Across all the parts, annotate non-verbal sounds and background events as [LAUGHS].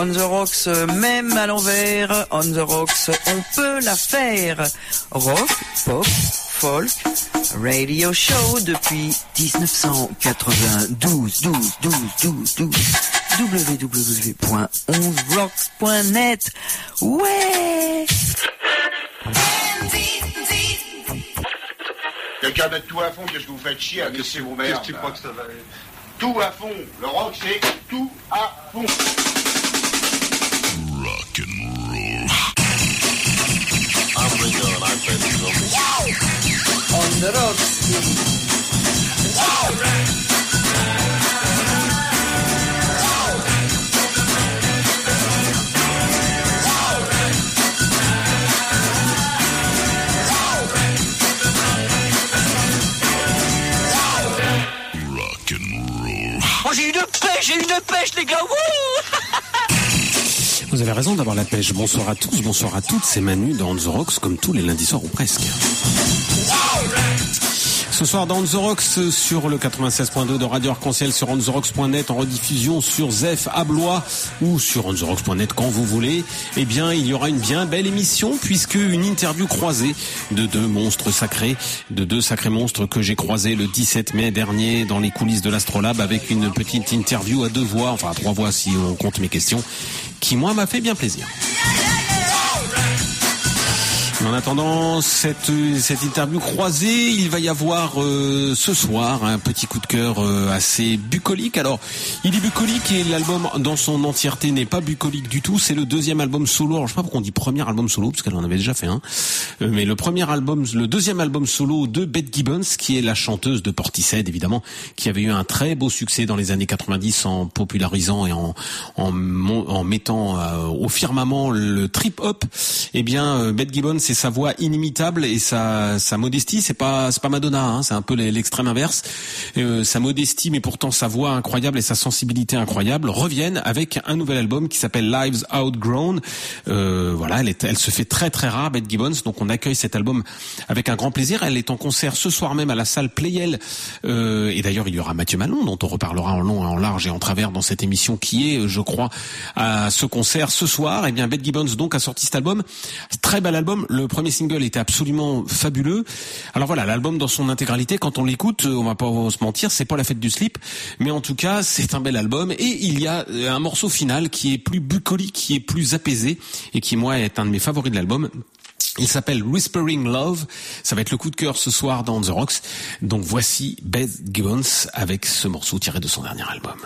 On the Rocks, même à l'envers, On the Rocks, on peut la faire. Rock, pop, folk, radio show depuis 1992, 12, 12, 12, 12 www.11rocks.net. Ouais. Quelqu'un mettre tout à fond, qu'est-ce que vous faites chier à laisser vos Qu'est-ce que tu crois que ça va aller Tout à fond. Le rock, c'est tout à fond On the Rocks. Rock and roll. Oh, j'ai une pêche, j'ai une pêche, les gars. Wouh Vous avez raison d'avoir la pêche. Bonsoir à tous, bonsoir à toutes. C'est Manu dans The Rocks, comme tous les lundis soirs ou presque. Ce soir dans The sur le 96.2 de Radio Arc-en-Ciel sur ontherocks.net en rediffusion sur Zef à ou sur ontherocks.net quand vous voulez. Eh bien, il y aura une bien belle émission puisque une interview croisée de deux monstres sacrés, de deux sacrés monstres que j'ai croisés le 17 mai dernier dans les coulisses de l'Astrolabe avec une petite interview à deux voix, enfin à trois voix si on compte mes questions, qui moi m'a fait bien plaisir. En attendant cette, cette interview croisée, il va y avoir euh, ce soir un petit coup de cœur euh, assez bucolique. Alors, il est bucolique et l'album dans son entièreté n'est pas bucolique du tout. C'est le deuxième album solo. Alors, je sais pas pourquoi on dit premier album solo, parce qu'elle en avait déjà fait un. Euh, mais le premier album, le deuxième album solo de Beth Gibbons, qui est la chanteuse de Portishead, évidemment, qui avait eu un très beau succès dans les années 90 en popularisant et en, en, en mettant euh, au firmament le trip hop. Eh bien, euh, Beth Gibbons, c'est sa voix inimitable et sa, sa modestie. C'est pas, c'est pas Madonna, hein, c'est un peu l'extrême inverse. Euh, sa modestie, mais pourtant sa voix incroyable et sa sensibilité incroyable reviennent avec un nouvel album qui s'appelle Lives Outgrown. Euh, voilà, elle, est, elle se fait très très rare, Beth Gibbons. Donc on accueille cet album avec un grand plaisir. Elle est en concert ce soir même à la salle Playel. Euh, et d'ailleurs, il y aura Mathieu Malon, dont on reparlera en long, en large et en travers dans cette émission qui est, je crois, à ce concert ce soir. Et bien, Beth Gibbons donc a sorti cet album. Très bel album. Le premier single était absolument fabuleux. Alors voilà, l'album dans son intégralité, quand on l'écoute, on va pas se mentir, c'est pas la fête du slip, mais en tout cas, c'est un bel album. Et il y a euh, un morceau final qui est plus bucolique, qui est plus apaisé, et qui moi est un de mes favoris de l'album. Il s'appelle Whispering Love. Ça va être le coup de cœur ce soir dans The Rocks. Donc voici Beth Gibbons avec ce morceau tiré de son dernier album.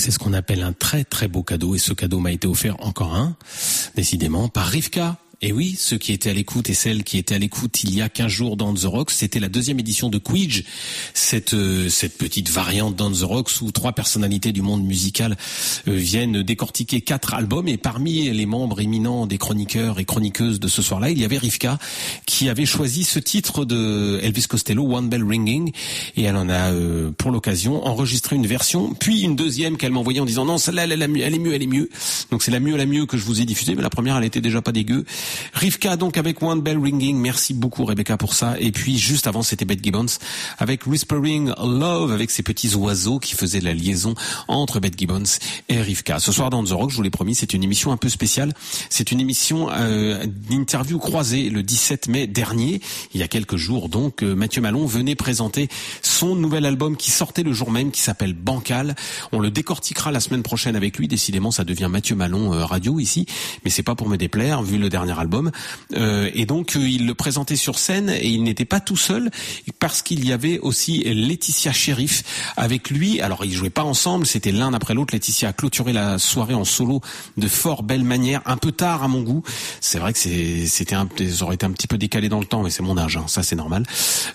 C'est ce qu'on appelle un très très beau cadeau et ce cadeau m'a été offert encore un, décidément, par Rivka. Et oui, ceux qui étaient à l'écoute et celles qui étaient à l'écoute il y a 15 jours dans The Rocks, c'était la deuxième édition de Quidge, cette euh, cette petite variante dans The Rocks où trois personnalités du monde musical euh, viennent décortiquer quatre albums et parmi les membres éminents des chroniqueurs et chroniqueuses de ce soir-là, il y avait Rivka qui avait choisi ce titre de Elvis Costello, One Bell Ringing, et elle en a euh, pour l'occasion enregistré une version, puis une deuxième qu'elle m'a envoyée en disant non celle-là elle, mieux, elle est mieux, elle est mieux. Donc c'est la mieux, la mieux que je vous ai diffusée, mais la première elle était déjà pas dégueu. Rivka donc avec One Bell Ringing, merci beaucoup Rebecca pour ça. Et puis juste avant c'était Beth Gibbons avec Whispering Love avec ces petits oiseaux qui faisaient la liaison entre Beth Gibbons et Rivka. Ce soir dans The Rock, je vous l'ai promis, c'est une émission un peu spéciale. C'est une émission euh, d'interview croisée le 17 mai dernier, il y a quelques jours donc. euh, Mathieu Malon venait présenter son nouvel album qui sortait le jour même, qui s'appelle Bancal. On le décortiquera la semaine prochaine avec lui. Décidément, ça devient Mathieu Malon euh, radio ici, mais c'est pas pour me déplaire vu le dernier album. Euh, et donc euh, il le présentait sur scène et il n'était pas tout seul parce qu'il y avait aussi Laetitia Sheriff avec lui. Alors ils jouaient pas ensemble, c'était l'un après l'autre. Laetitia a clôturé la soirée en solo de fort belle manière, un peu tard à mon goût. C'est vrai que c'était ça aurait été un petit peu décalé dans le temps, mais c'est mon âge, hein, ça c'est normal.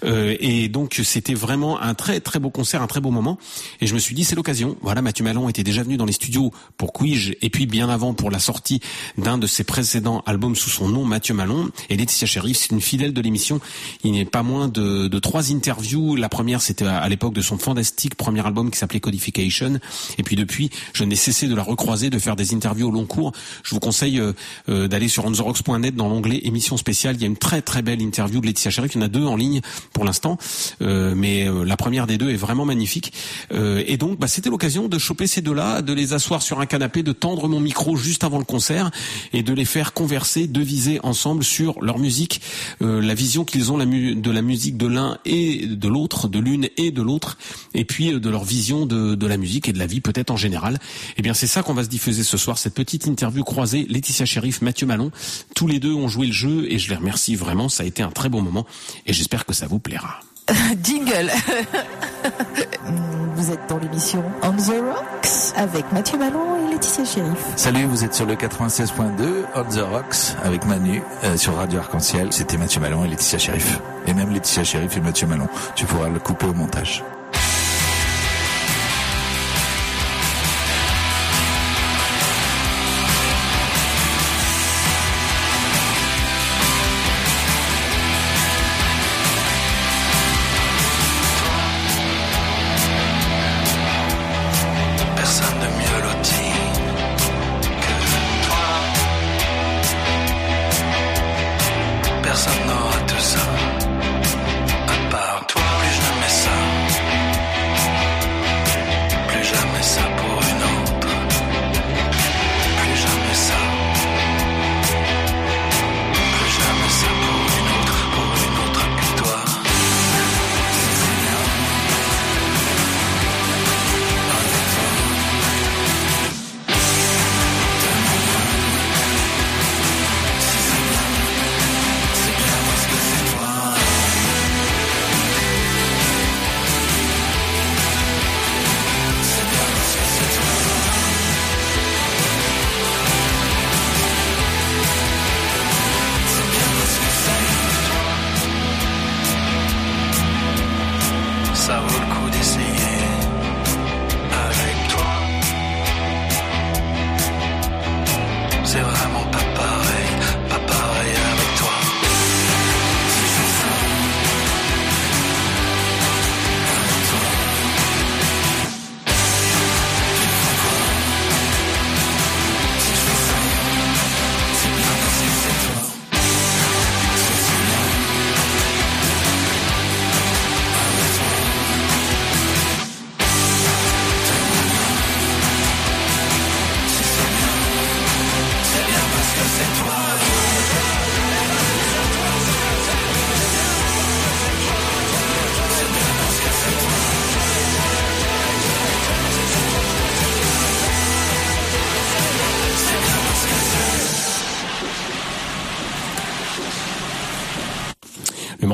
Euh, et donc c'était vraiment un très très beau concert, un très beau moment. Et je me suis dit c'est l'occasion. Voilà, Mathieu Malon était déjà venu dans les studios pour Quige et puis bien avant pour la sortie d'un de ses précédents albums sous son nom, Mathieu Malon. Et Laetitia Sheriff, c'est une fidèle de l'émission. Il n'est pas moins de, trois interviews. La première, c'était à, l'époque de son fantastique premier album qui s'appelait Codification. Et puis depuis, je n'ai cessé de la recroiser, de faire des interviews au long cours. Je vous conseille euh, euh, d'aller sur ontheRocks.net dans l'onglet émission spéciale. Il y a une très très belle interview de Laetitia Sheriff. Il y en a deux en ligne pour l'instant, Euh, mais la première des deux est vraiment magnifique. Et donc, bah, c'était l'occasion de choper ces deux-là, de les asseoir sur un canapé, de tendre mon micro juste avant le concert et de les faire converser, deviser ensemble sur leur musique, euh, la vision qu'ils ont de la musique de l'un et de l'autre, de l'une et de l'autre, et puis euh, de leur vision de, de la musique et de la vie peut-être en général. Eh bien, c'est ça qu'on va se diffuser ce soir, cette petite interview croisée, Laetitia Sheriff, Mathieu Malon. Tous les deux ont joué le jeu et je les remercie vraiment. Ça a été un très bon moment et j'espère que ça vous plaira. [LAUGHS] Jingle. [LAUGHS] Vous êtes dans l'émission On the Rocks avec Mathieu Ballon et Laetitia Sheriff. Salut, vous êtes sur le 96.2 On the Rocks avec Manu euh, sur Radio Arc-en-Ciel. C'était Mathieu Malon et Laetitia Sheriff. Et même Laetitia Sheriff et Mathieu Malon. Tu pourras le couper au montage.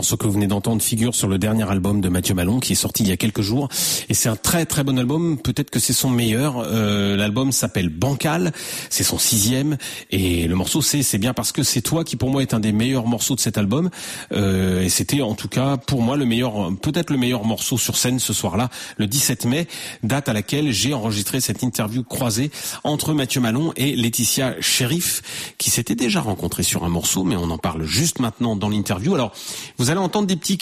Morceau que vous venez d'entendre figure sur le dernier album de Mathieu Malon qui est sorti il y a quelques jours et c'est un très très bon album. Peut-être que c'est son meilleur. Euh, L'album s'appelle Bancal, c'est son sixième et le morceau c'est c'est bien parce que c'est toi qui pour moi est un des meilleurs morceaux de cet album euh, et c'était en tout cas pour moi le meilleur peut-être le meilleur morceau sur scène ce soir-là le 17 mai date à laquelle j'ai enregistré cette interview croisée entre Mathieu Malon et Laetitia Sheriff qui s'étaient déjà rencontrés sur un morceau mais on en parle juste maintenant dans l'interview. Alors vous allez entendre des petits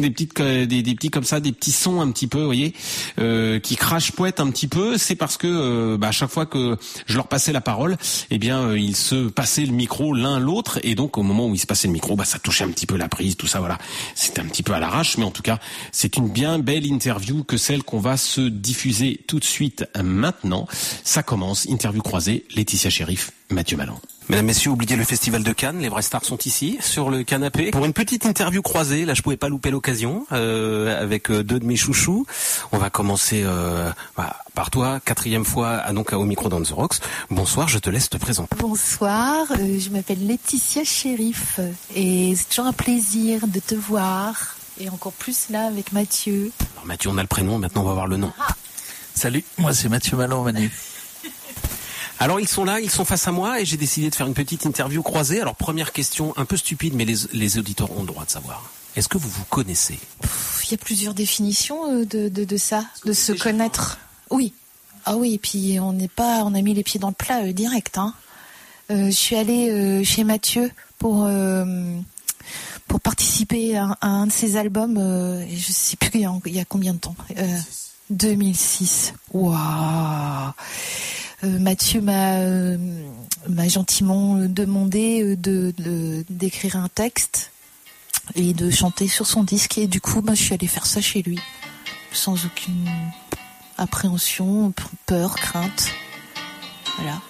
des petites euh, des, des petits comme ça des petits sons un petit peu vous voyez euh, qui crachent poète un petit peu. C'est parce que euh, bah, à chaque fois que je leur passais la parole eh bien euh, ils se passaient le micro l'un l'autre. Et donc au moment où ils se passaient le micro bah ça touchait un petit peu la prise tout ça voilà. C'était un petit peu à l'arrache mais en tout cas c'est une bien belle interview que celle qu'on va se diffuser tout de suite maintenant. Ça commence. Interview croisée Laetitia Sheriff Mathieu Malin Mesdames, Messieurs, oubliez le festival de Cannes, les vrais stars sont ici, sur le canapé. Pour une petite interview croisée, là je pouvais pas louper l'occasion, euh, avec euh, deux de mes chouchous. On va commencer euh, bah, par toi, quatrième fois à, donc, au micro dans The Rocks. Bonsoir, je te laisse te présenter. Bonsoir, euh, je m'appelle Laetitia Sheriff et c'est toujours un plaisir de te voir et encore plus là avec Mathieu. Alors Mathieu, on a le prénom, maintenant on va voir le nom. Salut, moi c'est Mathieu Malon, Manu. Alors ils sont là, ils sont face à moi et j'ai décidé de faire une petite interview croisée. Alors première question, un peu stupide, mais les, les auditeurs ont le droit de savoir. Est-ce que vous vous connaissez? Il y a plusieurs définitions euh, de, de, de ça, de se connaître. Oui. Ah oui, et puis on n'est pas, on a mis les pieds dans le plat euh, direct. Hein. Euh, je suis allée euh, chez Mathieu pour euh, pour participer à, à un de ses albums. euh, et je sais plus il y a, il y a combien de temps. Euh, 2006. Waouh. Euh, Mathieu m'a euh, gentiment euh, demandé de de- d'écrire un texte et de chanter sur son disque et du coup bah, je suis allée faire ça chez lui sans aucune appréhension, peur, crainte. Voilà.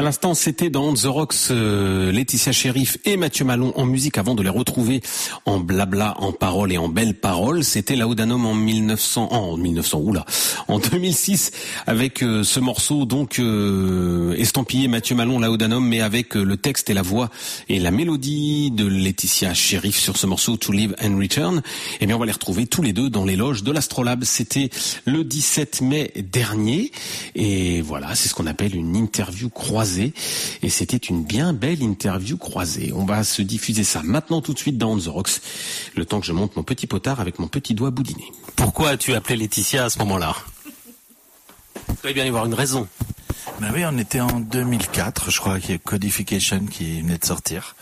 À l'instant, c'était dans The Rocks, euh, Laetitia Sheriff et Mathieu Malon en musique avant de les retrouver en blabla, en paroles et en belles paroles. C'était Laudanum en 1900, en 1900, oula, en 2006 avec euh, ce morceau donc euh, estampillé Mathieu Malon Laudanum, mais avec euh, le texte et la voix et la mélodie de Laetitia Sheriff sur ce morceau To Live and Return. Eh bien, on va les retrouver tous les deux dans les loges de l'Astrolabe. C'était le 17 mai dernier et voilà, c'est ce qu'on appelle une interview croisée et c'était une bien belle interview croisée. On va se diffuser ça maintenant tout de suite dans On The Rocks, le temps que je monte mon petit potard avec mon petit doigt boudiné. Pourquoi as-tu appelé Laetitia à ce moment-là? Il doit bien y avoir une raison. Ben oui, on était en 2004, je crois qu'il y a Codification qui venait de sortir.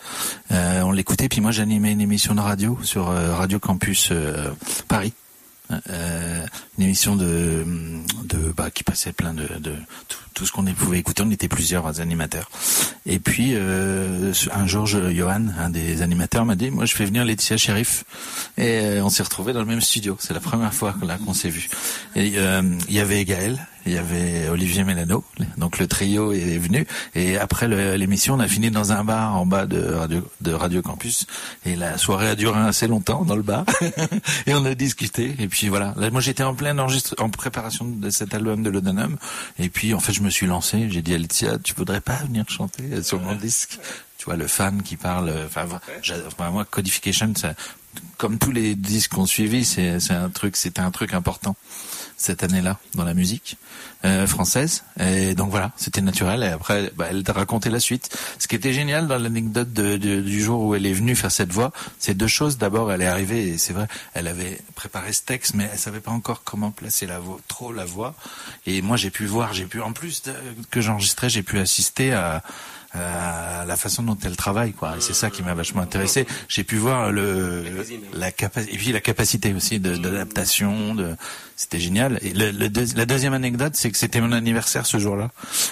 Euh, on l'écoutait, puis moi j'animais une émission de radio sur euh, Radio Campus euh, Paris. Euh, une émission de, de bah, qui passait plein de, de tout, tout ce qu'on pouvait écouter. On était plusieurs animateurs. Et puis euh, un jour, Johan, un des animateurs, m'a dit "Moi, je fais venir Laetitia Sheriff." Et euh, on s'est retrouvés dans le même studio. C'est la première fois qu'on s'est vu. Et euh, il y avait Gaël, il y avait Olivier Mélano, donc le trio est venu. Et après l'émission, on a fini dans un bar en bas de Radio, Campus. Et la soirée a duré assez longtemps dans le bar. [LAUGHS] et on a discuté. Et puis voilà. Là, moi, j'étais en plein enregistre, en préparation de cet album de l'Odenum. Et puis, en fait, je me suis lancé. J'ai dit à Laetitia, tu voudrais pas venir chanter sur mon disque? Tu vois, le fan qui parle. Enfin, j'a- enfin, moi, Codification, ça, comme tous les disques qu'on suivi, c'est c'est un truc, c'était un truc important cette année-là dans la musique euh, française. Et donc voilà, c'était naturel. Et après, bah, elle t'a raconté la suite. Ce qui était génial dans l'anecdote du jour où elle est venue faire cette voix, c'est deux choses. D'abord, elle est arrivée et c'est vrai, elle avait préparé ce texte, mais elle savait pas encore comment placer la voix, trop la voix. Et moi, j'ai pu voir, j'ai pu en plus de- que j'enregistrais, j'ai pu assister à à la façon dont elle travaille quoi. Et c'est ça qui m'a vachement intéressé. J'ai pu voir le la capacité et puis la capacité aussi d'adaptation de, c'était génial. Et le, le deux- la deuxième anecdote c'est que c'était mon anniversaire ce jour-là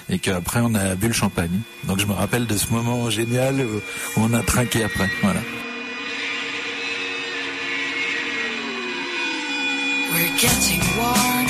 et qu'après on a bu le champagne. Donc je me rappelle de ce moment génial où, où on a trinqué après. Voilà. We're getting warm,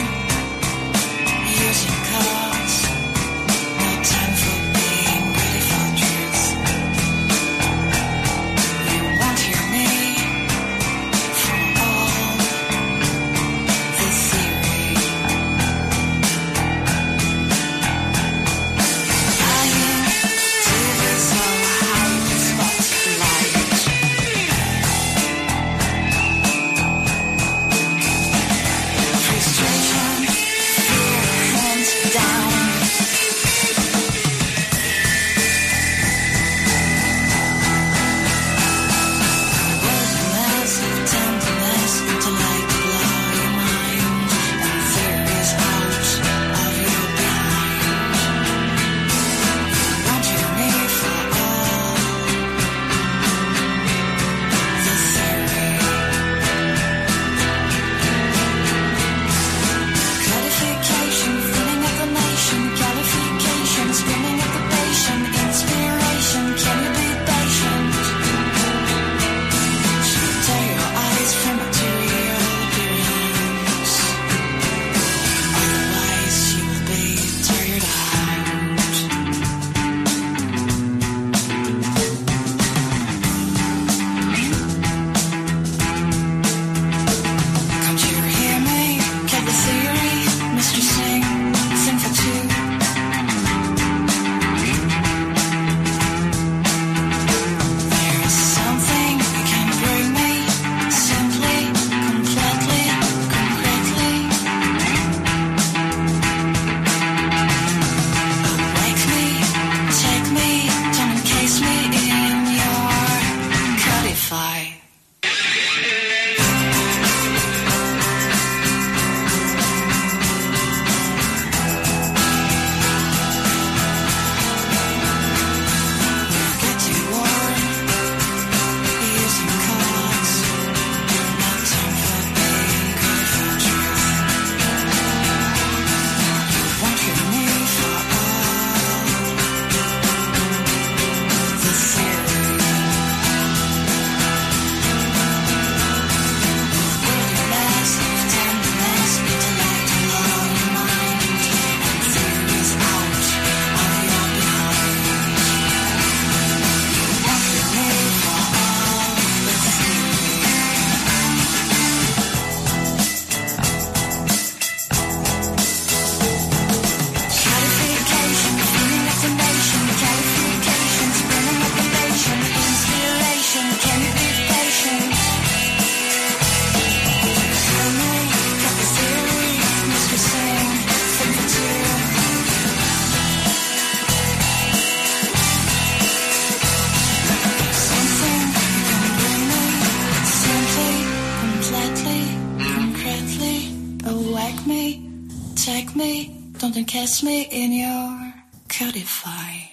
don't encase me in your codify.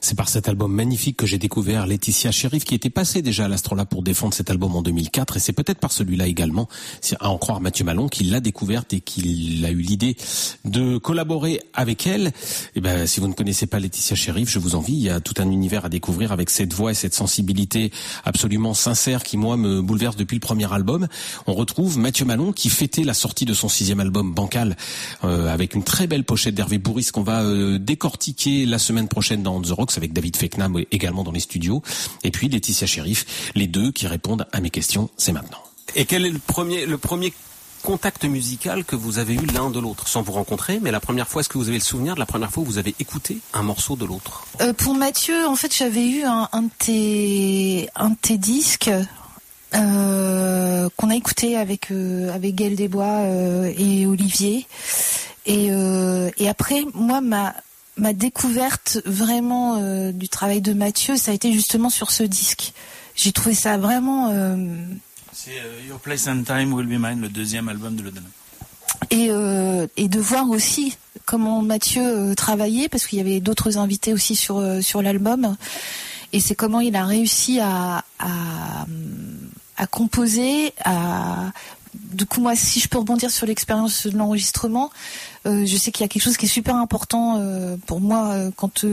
C'est par cet album magnifique que j'ai découvert Laetitia Sheriff qui était passée déjà à l'Astrola pour défendre cet album en 2004 et c'est peut-être par celui-là également, à en croire Mathieu Malon, qu'il l'a découverte et qu'il a eu l'idée de collaborer avec elle. Et ben, si vous ne connaissez pas Laetitia Sheriff, je vous envie, il y a tout un univers à découvrir avec cette voix et cette sensibilité absolument sincère qui moi me bouleverse depuis le premier album. On retrouve Mathieu Malon qui fêtait la sortie de son sixième album Bancal euh, avec une très belle pochette d'Hervé Bourris qu'on va euh, décortiquer la semaine prochaine dans The Rocks avec David Feknam également dans les studios. Et puis Laetitia Sheriff, les deux qui répondent à mes questions, c'est maintenant. Et quel est le premier, le premier contact musical que vous avez eu l'un de l'autre, sans vous rencontrer, mais la première fois, est-ce que vous avez le souvenir de la première fois où vous avez écouté un morceau de l'autre? Euh, pour Mathieu, en fait, j'avais eu un, un de tes un de tes disques euh, qu'on a écouté avec euh, avec Gaël Desbois euh, et Olivier. Et, euh, et après, moi, ma ma découverte vraiment euh, du travail de Mathieu, ça a été justement sur ce disque. J'ai trouvé ça vraiment euh, C'est euh, Your Place and Time Will Be Mine, le deuxième album de Lodana. et, et de voir aussi comment Mathieu travaillait parce qu'il y avait d'autres invités aussi sur sur l'album et c'est comment il a réussi à à, à composer à du coup moi si je peux rebondir sur l'expérience de l'enregistrement euh, je sais qu'il y a quelque chose qui est super important euh, pour moi euh, quand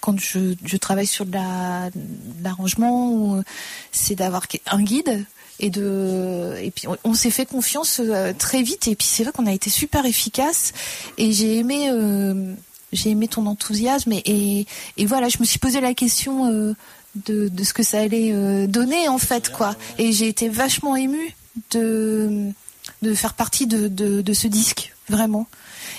quand je, travaille sur l'arrangement c'est d'avoir un guide et de et puis on, s'est fait confiance très vite. Et puis c'est vrai qu'on a été super efficace. Et j'ai aimé j'ai aimé ton enthousiasme. Et, et voilà je me suis posé la question de, de ce que ça allait donner en fait quoi. Et j'ai été vachement émue de de faire partie de, de, de ce disque vraiment.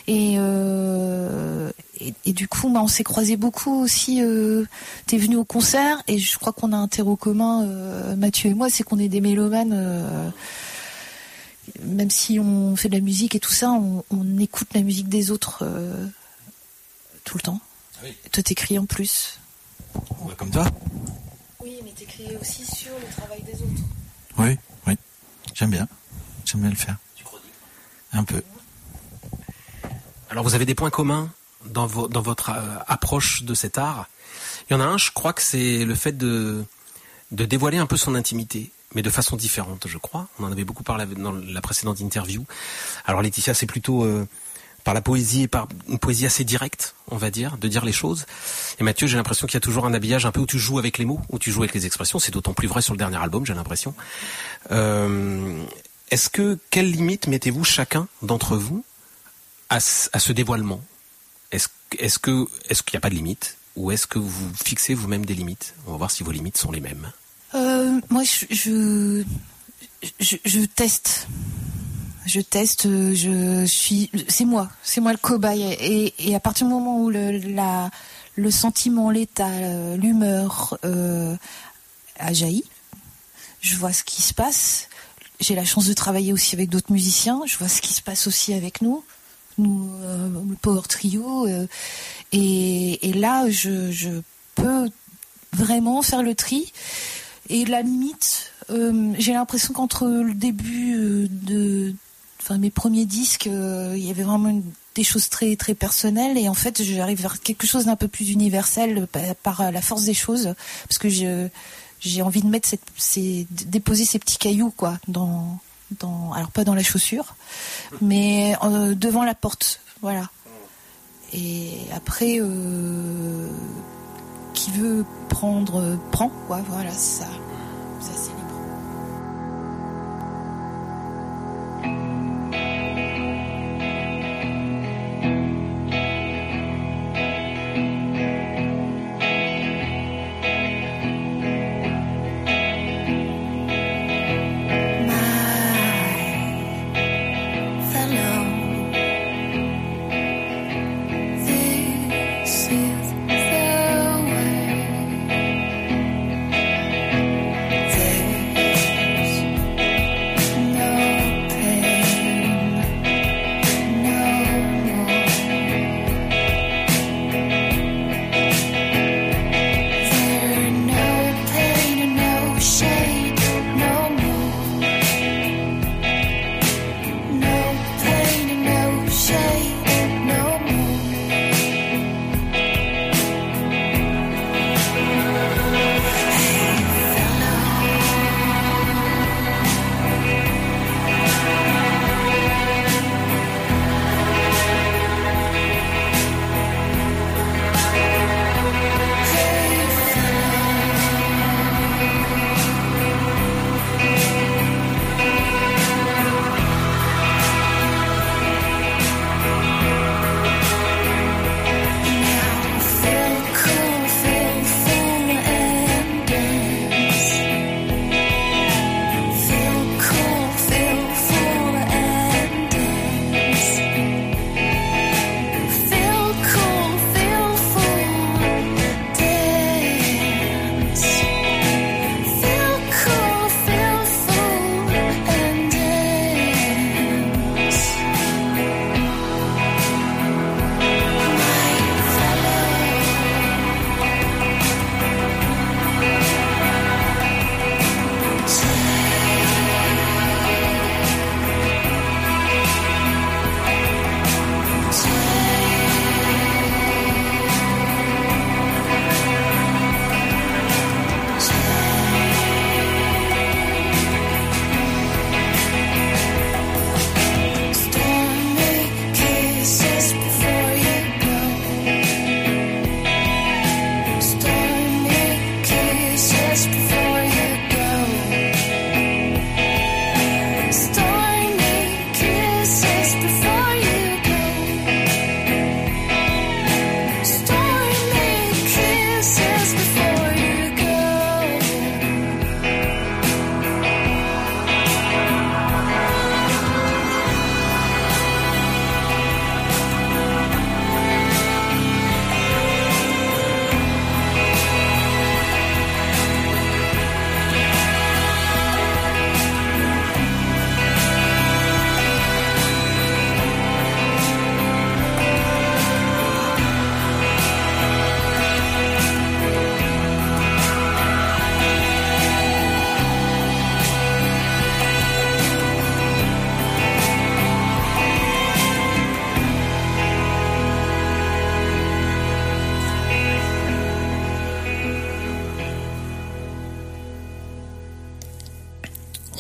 Et, euh, et, et du coup bah, on s'est croisés beaucoup aussi euh, t'es venu au concert et je crois qu'on a un terreau commun euh, Mathieu et moi c'est qu'on est des mélomanes euh, même si on fait de la musique et tout ça on, on écoute la musique des autres euh, tout le temps. Et toi t'écris en plus. Ouais, comme toi. Oui mais t'écris aussi sur le travail des autres. Oui, oui. J'aime bien. J'aime bien le faire. Un peu. Alors vous avez des points communs dans, vo- dans votre euh, approche de cet art. Il y en a un, je crois que c'est le fait de, de dévoiler un peu son intimité, mais de façon différente, je crois. On en avait beaucoup parlé dans la précédente interview. Alors Laetitia, c'est plutôt euh, par la poésie et par une poésie assez directe, on va dire, de dire les choses. Et Mathieu, j'ai l'impression qu'il y a toujours un habillage un peu où tu joues avec les mots, où tu joues avec les expressions. C'est d'autant plus vrai sur le dernier album, j'ai l'impression. Euh, Est-ce que quelle limite mettez-vous chacun d'entre vous à, ce- à ce dévoilement? Est-ce que est-ce qu'il n'y a pas de limite ou est-ce que vous fixez vous-même des limites? On va voir si vos limites sont les mêmes. Euh, moi, je, je teste. Je teste, je suis. C'est moi, c'est moi le cobaye. Et, à partir du moment où le, sentiment, l'état, l'humeur euh, a jailli, je vois ce qui se passe. J'ai la chance de travailler aussi avec d'autres musiciens. Je vois ce qui se passe aussi avec nous, nous, euh, le Power Trio. euh, et, là, je, peux vraiment faire le tri. Et la limite, j'ai l'impression qu'entre le début de, enfin mes premiers disques, euh, il y avait vraiment des choses très très personnelles. Et en fait j'arrive vers quelque chose d'un peu plus universel par, par la force des choses parce que j'ai envie de mettre ces, déposer ces petits cailloux quoi dans dans alors pas dans la chaussure mais euh, devant la porte voilà. Et après euh, qui veut prendre euh, prend quoi voilà ça ça c'est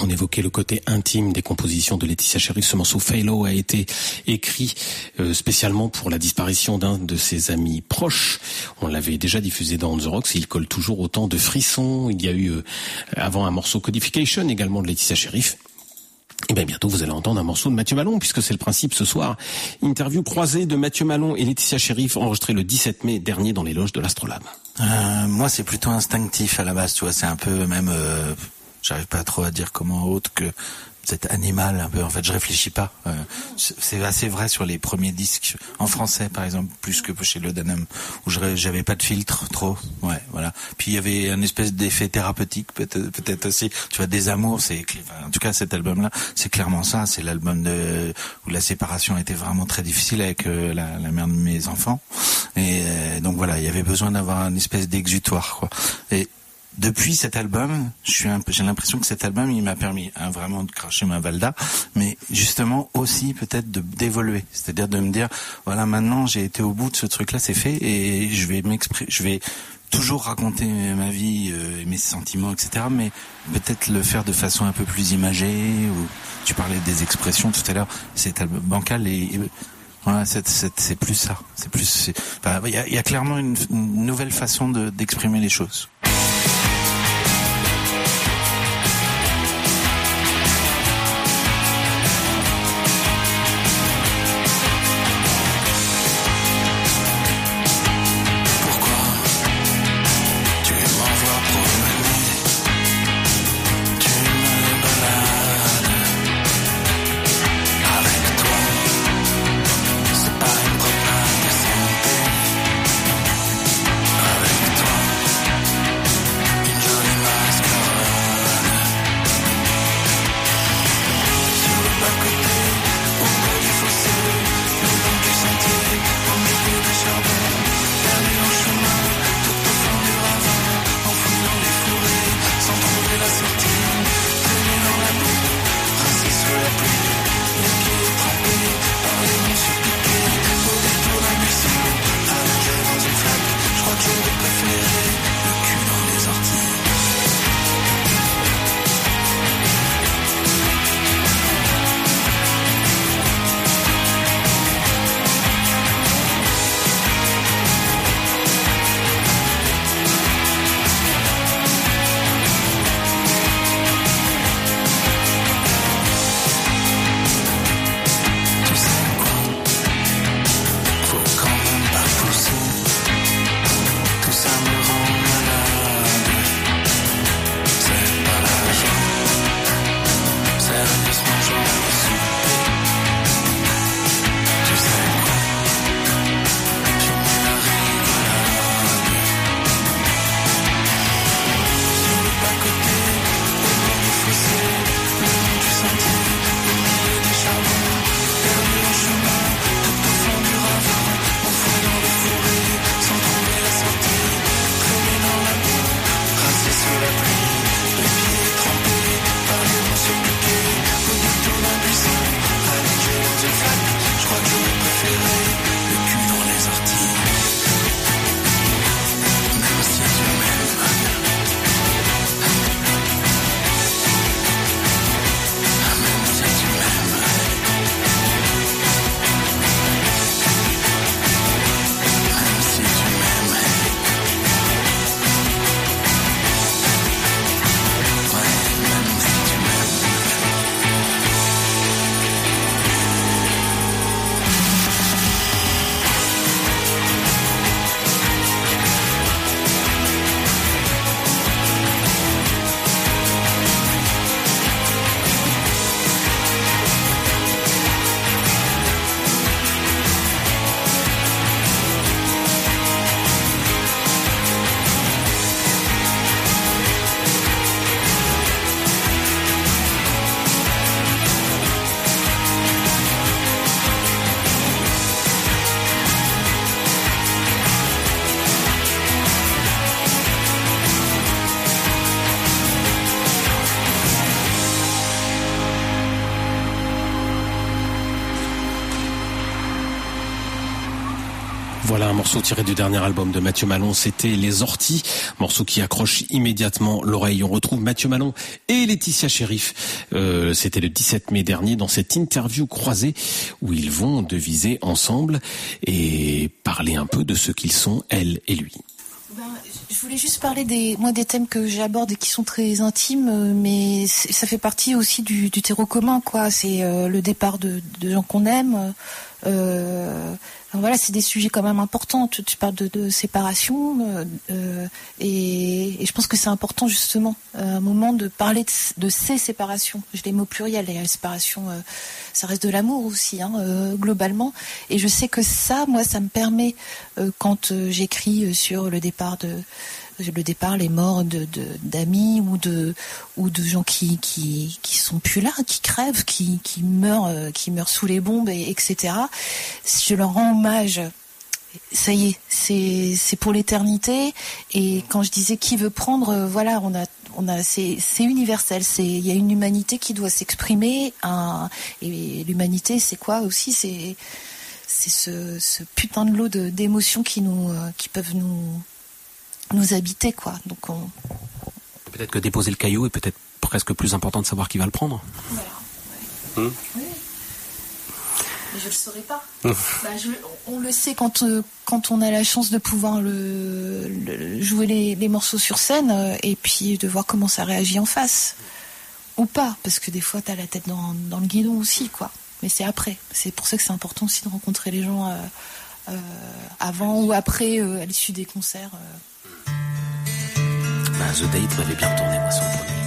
évoqué le côté intime des compositions de Laetitia Sheriff. Ce morceau Phalo a été écrit euh, spécialement pour la disparition d'un de ses amis proches. On l'avait déjà diffusé dans On The Rocks il colle toujours autant de frissons. Il y a eu euh, avant un morceau Codification également de Laetitia Sheriff. Et bien bientôt vous allez entendre un morceau de Mathieu Malon puisque c'est le principe ce soir. Interview croisée de Mathieu Malon et Laetitia Sheriff enregistrée le 17 mai dernier dans les loges de l'Astrolabe. Euh, moi, c'est plutôt instinctif à la base, tu vois. C'est un peu même, euh, j'arrive pas trop à dire comment autre que cet animal un peu. En fait, je réfléchis pas. Euh, c'est assez vrai sur les premiers disques en français, par exemple, plus que chez le Danum, où j'avais pas de filtre trop. Ouais, voilà. Puis il y avait un espèce d'effet thérapeutique, peut-être aussi. Tu vois, des amours, c'est en tout cas cet album-là, c'est clairement ça. C'est l'album de où la séparation était vraiment très difficile avec euh, la, mère de mes enfants. Et euh, donc voilà, il y avait besoin d'avoir une espèce d'exutoire, quoi. Depuis cet album, j'ai l'impression que cet album, il m'a permis hein, vraiment de cracher ma valda, mais justement aussi peut-être de d'évoluer, c'est-à-dire de me dire, voilà, maintenant j'ai été au bout de ce truc-là, c'est fait, et je vais m'exprimer, je vais toujours raconter ma vie euh, et mes sentiments, etc. Mais peut-être le faire de façon un peu plus imagée. Ou tu parlais des expressions tout à l'heure. Album bancal et, voilà, c'est, c'est, c'est plus ça. C'est plus. c'est- Il y, a, y a clairement une, une nouvelle façon de, d'exprimer les choses. Morceau tiré du dernier album de Mathieu Malon, c'était Les Orties, morceau qui accroche immédiatement l'oreille. On retrouve Mathieu Malon et Laetitia Sheriff. Euh, c'était le 17 mai dernier dans cette interview croisée où ils vont deviser ensemble et parler un peu de ce qu'ils sont, elle et lui. Juste parler des, moi, des thèmes que j'aborde et qui sont très intimes, euh, mais ça fait partie aussi du, du terreau commun, quoi. C'est euh, le départ de, gens qu'on aime. Euh, voilà, c'est des sujets quand même importants. Tu, parles de, séparation, et, je pense que c'est important justement à un moment de parler de, ces séparations. Je les mots pluriels, les séparations, ça reste de l'amour aussi, hein, globalement. Et je sais que ça, moi, ça me permet quand j'écris sur le départ de le départ, les morts de d'amis ou de ou de gens qui qui qui sont plus là, qui crèvent, qui qui meurent, euh, qui meurent sous les bombes, et, etc. Je leur rends hommage. Ça y est, c'est pour l'éternité. Et quand je disais qui veut prendre, euh, voilà, on a on a c'est universel. C'est il y a une humanité qui doit s'exprimer. Et l'humanité, c'est quoi aussi? C'est c'est ce, ce putain de lot d'émotions qui nous euh, qui peuvent nous nous habiter quoi. Donc on Peut-être que déposer le caillou est peut-être presque plus important de savoir qui va le prendre. Hmm Mais je le saurais pas. [LAUGHS] Bah, je- on le sait quand euh, quand on a la chance de pouvoir le, le- jouer les, les morceaux sur scène euh, et puis de voir comment ça réagit en face ou pas parce que des fois t'as la tête dans, dans le guidon aussi quoi. Mais c'est après. C'est pour ça que c'est important aussi de rencontrer les gens euh, euh, avant ou après euh, à l'issue des concerts. Bah, The Date m'avait bien retourné, moi, le premier.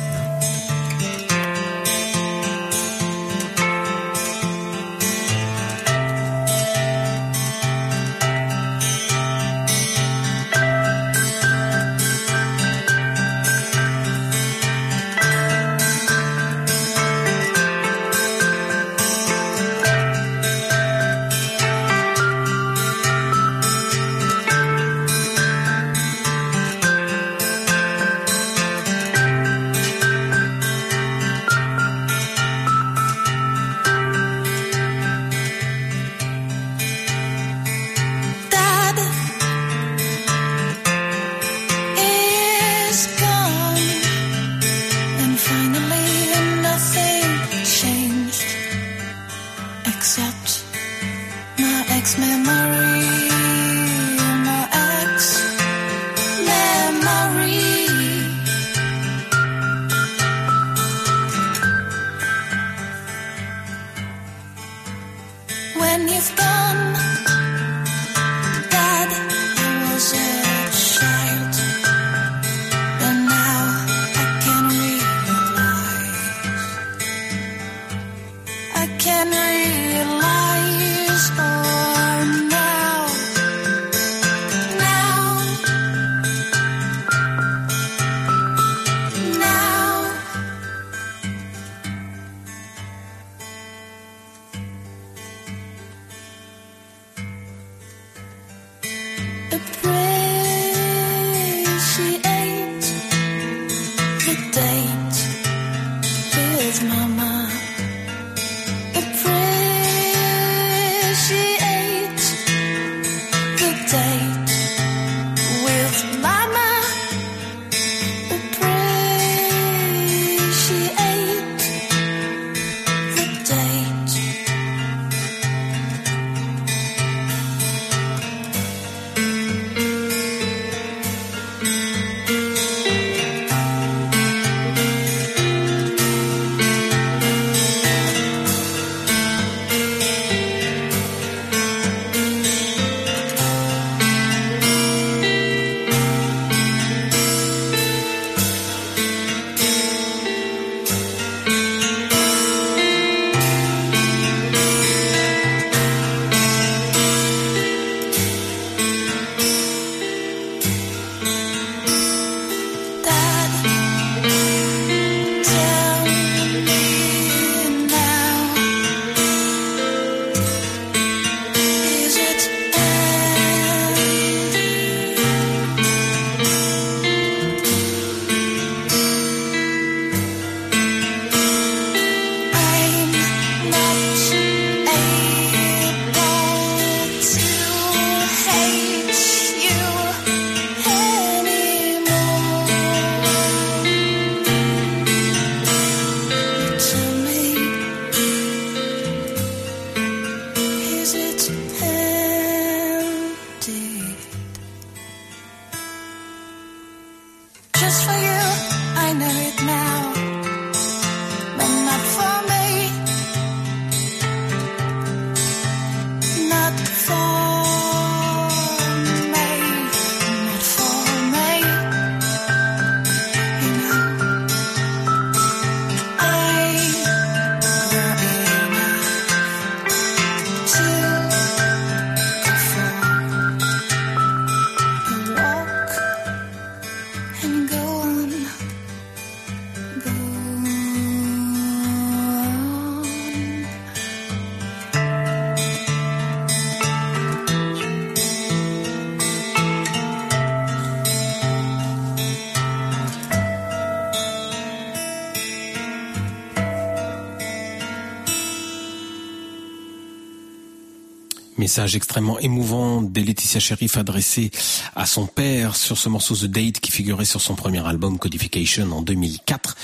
Message extrêmement émouvant de Laetitia Sheriff adressé à son père sur ce morceau The Date qui figurait sur son premier album Codification en 2004.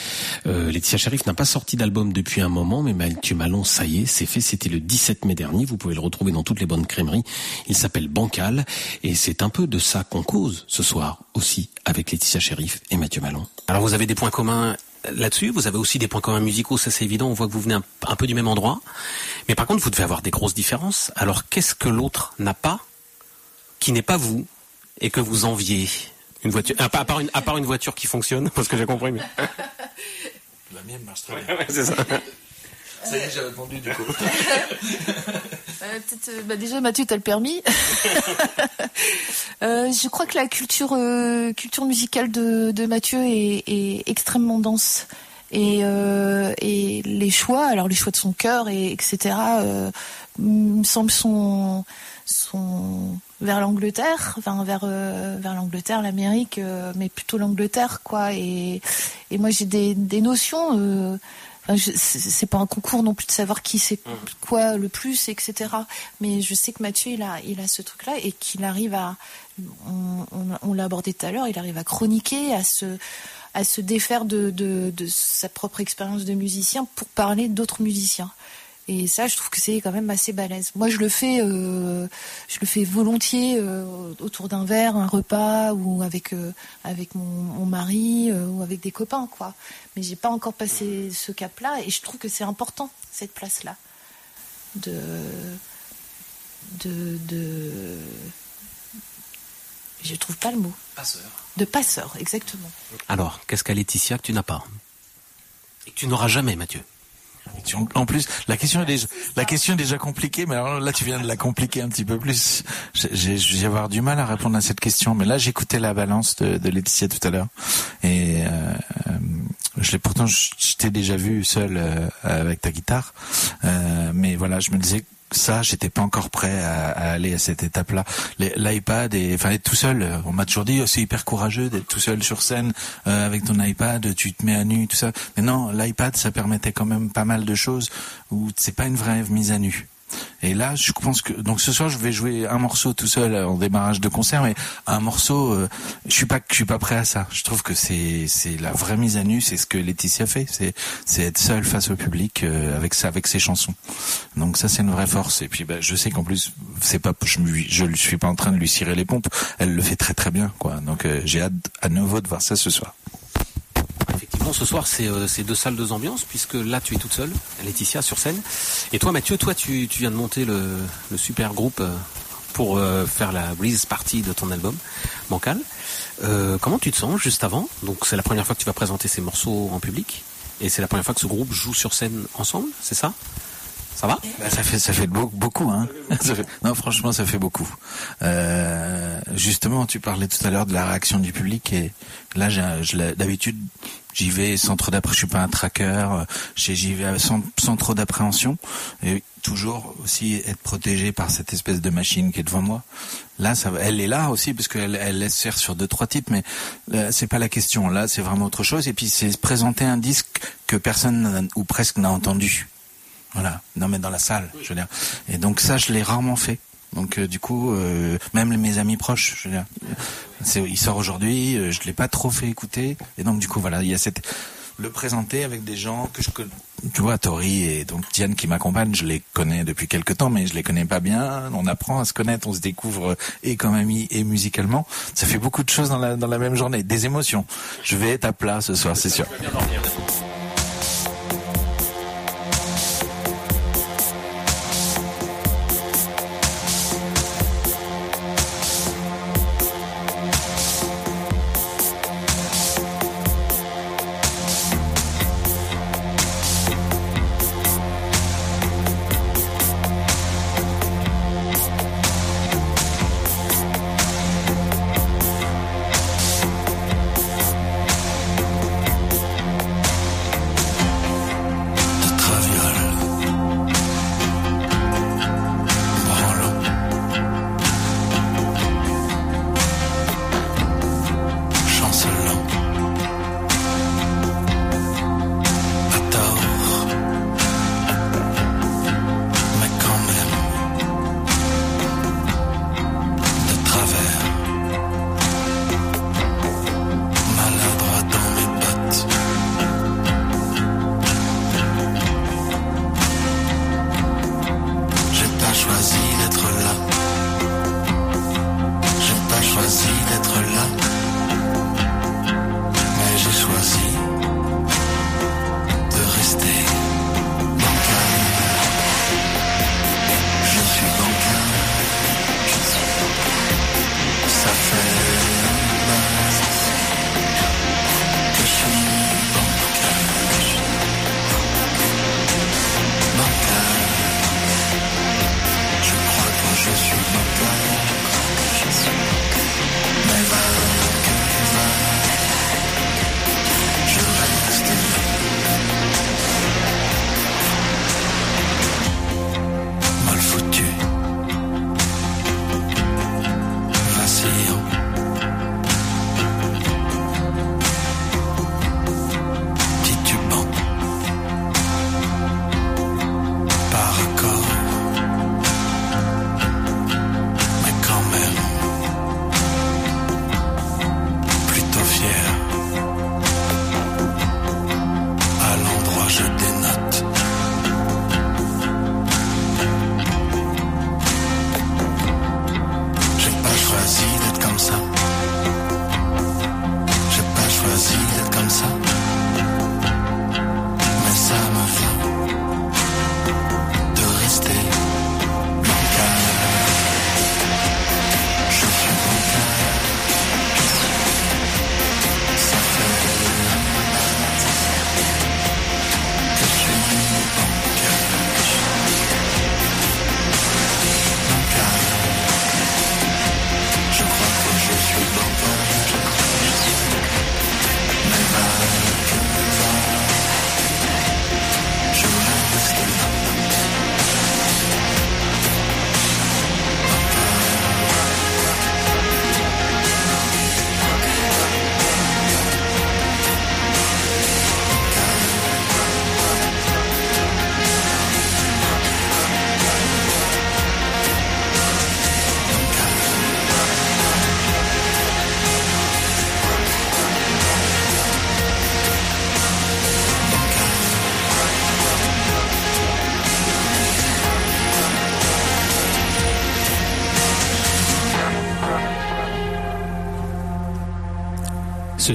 Euh, Laetitia Sheriff n'a pas sorti d'album depuis un moment, mais Mathieu Malon, ça y est, c'est fait. C'était le 17 mai dernier. Vous pouvez le retrouver dans toutes les bonnes crèmeries. Il s'appelle Bancal et c'est un peu de ça qu'on cause ce soir aussi avec Laetitia Sheriff et Mathieu Malon. Alors vous avez des points communs là-dessus, vous avez aussi des points communs musicaux, ça c'est évident, on voit que vous venez un peu du même endroit. Mais par contre, vous devez avoir des grosses différences. Alors qu'est-ce que l'autre n'a pas, qui n'est pas vous, et que vous enviez une voiture, à part, une, à part une voiture qui fonctionne, [LAUGHS] parce que j'ai compris. Mais... [LAUGHS] La mienne marche très bien. Ouais, c'est ça. [LAUGHS] Ça y est, j'ai répondu du coup. Euh, peut-être, euh, bah déjà Mathieu t'as le permis. Euh, je crois que la culture euh, culture musicale de, de Mathieu est, est extrêmement dense et, euh, et les choix, alors les choix de son cœur et etc. Euh, me semble sont sont vers l'Angleterre, enfin vers euh, vers l'Angleterre, l'Amérique, euh, mais plutôt l'Angleterre quoi. Et et moi j'ai des des notions. Euh, Enfin, c'est c'est pas un concours non plus de savoir qui c'est quoi le plus, etc. Mais je sais que Mathieu, il a, il a ce truc-là et qu'il arrive à, on, on- on l'a abordé tout à l'heure, il arrive à chroniquer, à se, à se défaire de, de, de sa propre expérience de musicien pour parler d'autres musiciens. Et ça, je trouve que c'est quand même assez balèze. Moi, je le fais, euh, je le fais volontiers euh, autour d'un verre, un repas, ou avec euh, avec mon, mon mari, ou avec des copains, quoi. Mais j'ai pas encore passé ce cap-là, et je trouve que c'est important cette place-là de de de. Je trouve pas le mot. Passeur. De passeur, exactement. Alors, qu'est-ce qu'à Laetitia que tu n'as pas Et que tu n'auras jamais, Mathieu? En plus, la question est déjà, la question est déjà compliquée, mais alors là, tu viens de la compliquer un petit peu plus. J'ai- j'ai- Je vais avoir du mal à répondre à cette question, mais là, j'écoutais la balance de, de Laetitia tout à l'heure, et euh, je l'ai pourtant, je je t'ai déjà vu seul euh, avec ta guitare, euh, mais voilà, je me disais ça, j'étais pas encore prêt à, aller à cette étape-là. L'iPad et enfin être tout seul, on m'a toujours dit oh, c'est hyper courageux d'être tout seul sur scène euh, avec ton iPad, tu te mets à nu, tout ça. Mais non, l'iPad ça permettait quand même pas mal de choses où c'est pas une vraie mise à nu. Et là, je pense que donc ce soir, je vais jouer un morceau tout seul en démarrage de concert, mais un morceau, euh, je suis pas, je suis pas prêt à ça. Je trouve que c'est c'est la vraie mise à nu, c'est ce que Laetitia fait, c'est c'est être seul face au public euh, avec ça, avec ses chansons. Donc ça, c'est une vraie force. Et puis, bah, je sais qu'en plus, c'est pas, je je suis pas en train de lui cirer les pompes. Elle le fait très très bien, quoi. Donc euh, j'ai hâte à nouveau de voir ça ce soir. Ce soir, c'est euh, c'est deux salles, deux ambiances, puisque là, tu es toute seule, Laetitia, sur scène. Et toi, Mathieu, toi, tu, viens de monter le, super groupe euh, pour euh, faire la release party de ton album, Bancal. Comment tu te sens juste avant? Donc, c'est la première fois que tu vas présenter ces morceaux en public. Et c'est la première fois que ce groupe joue sur scène ensemble, c'est ça? Ça va? Bah, ça fait beaucoup hein. [LAUGHS] Non franchement ça fait beaucoup. Justement tu parlais tout à l'heure de la réaction du public et là j'ai d'habitude j'y vais sans trop d'appréhension. Je suis pas un tracker. euh, J'y vais sans, sans trop d'appréhension et toujours aussi être protégé par cette espèce de machine qui est devant moi. Là, ça, elle est là aussi parce qu'elle elle laisse faire sur deux trois titres, mais euh, c'est pas la question. Là, c'est vraiment autre chose. Et puis c'est présenter un disque que personne ou presque n'a entendu. Voilà. Non, mais dans la salle, je veux dire. Et donc ça, je l'ai rarement fait. Donc euh, du coup, euh, même mes amis proches, je veux dire, il sort aujourd'hui, euh, je l'ai pas trop fait écouter. Et donc du coup, voilà, il y a cette le présenter avec des gens que je connais. Tu vois, Tori et donc Diane qui m'accompagnent, je les connais depuis quelque temps, mais je les connais pas bien. On apprend à se connaître, on se découvre et comme amis et musicalement. Ça fait beaucoup de choses dans la dans la même journée, des émotions. Je vais être à plat ce soir, c'est sûr.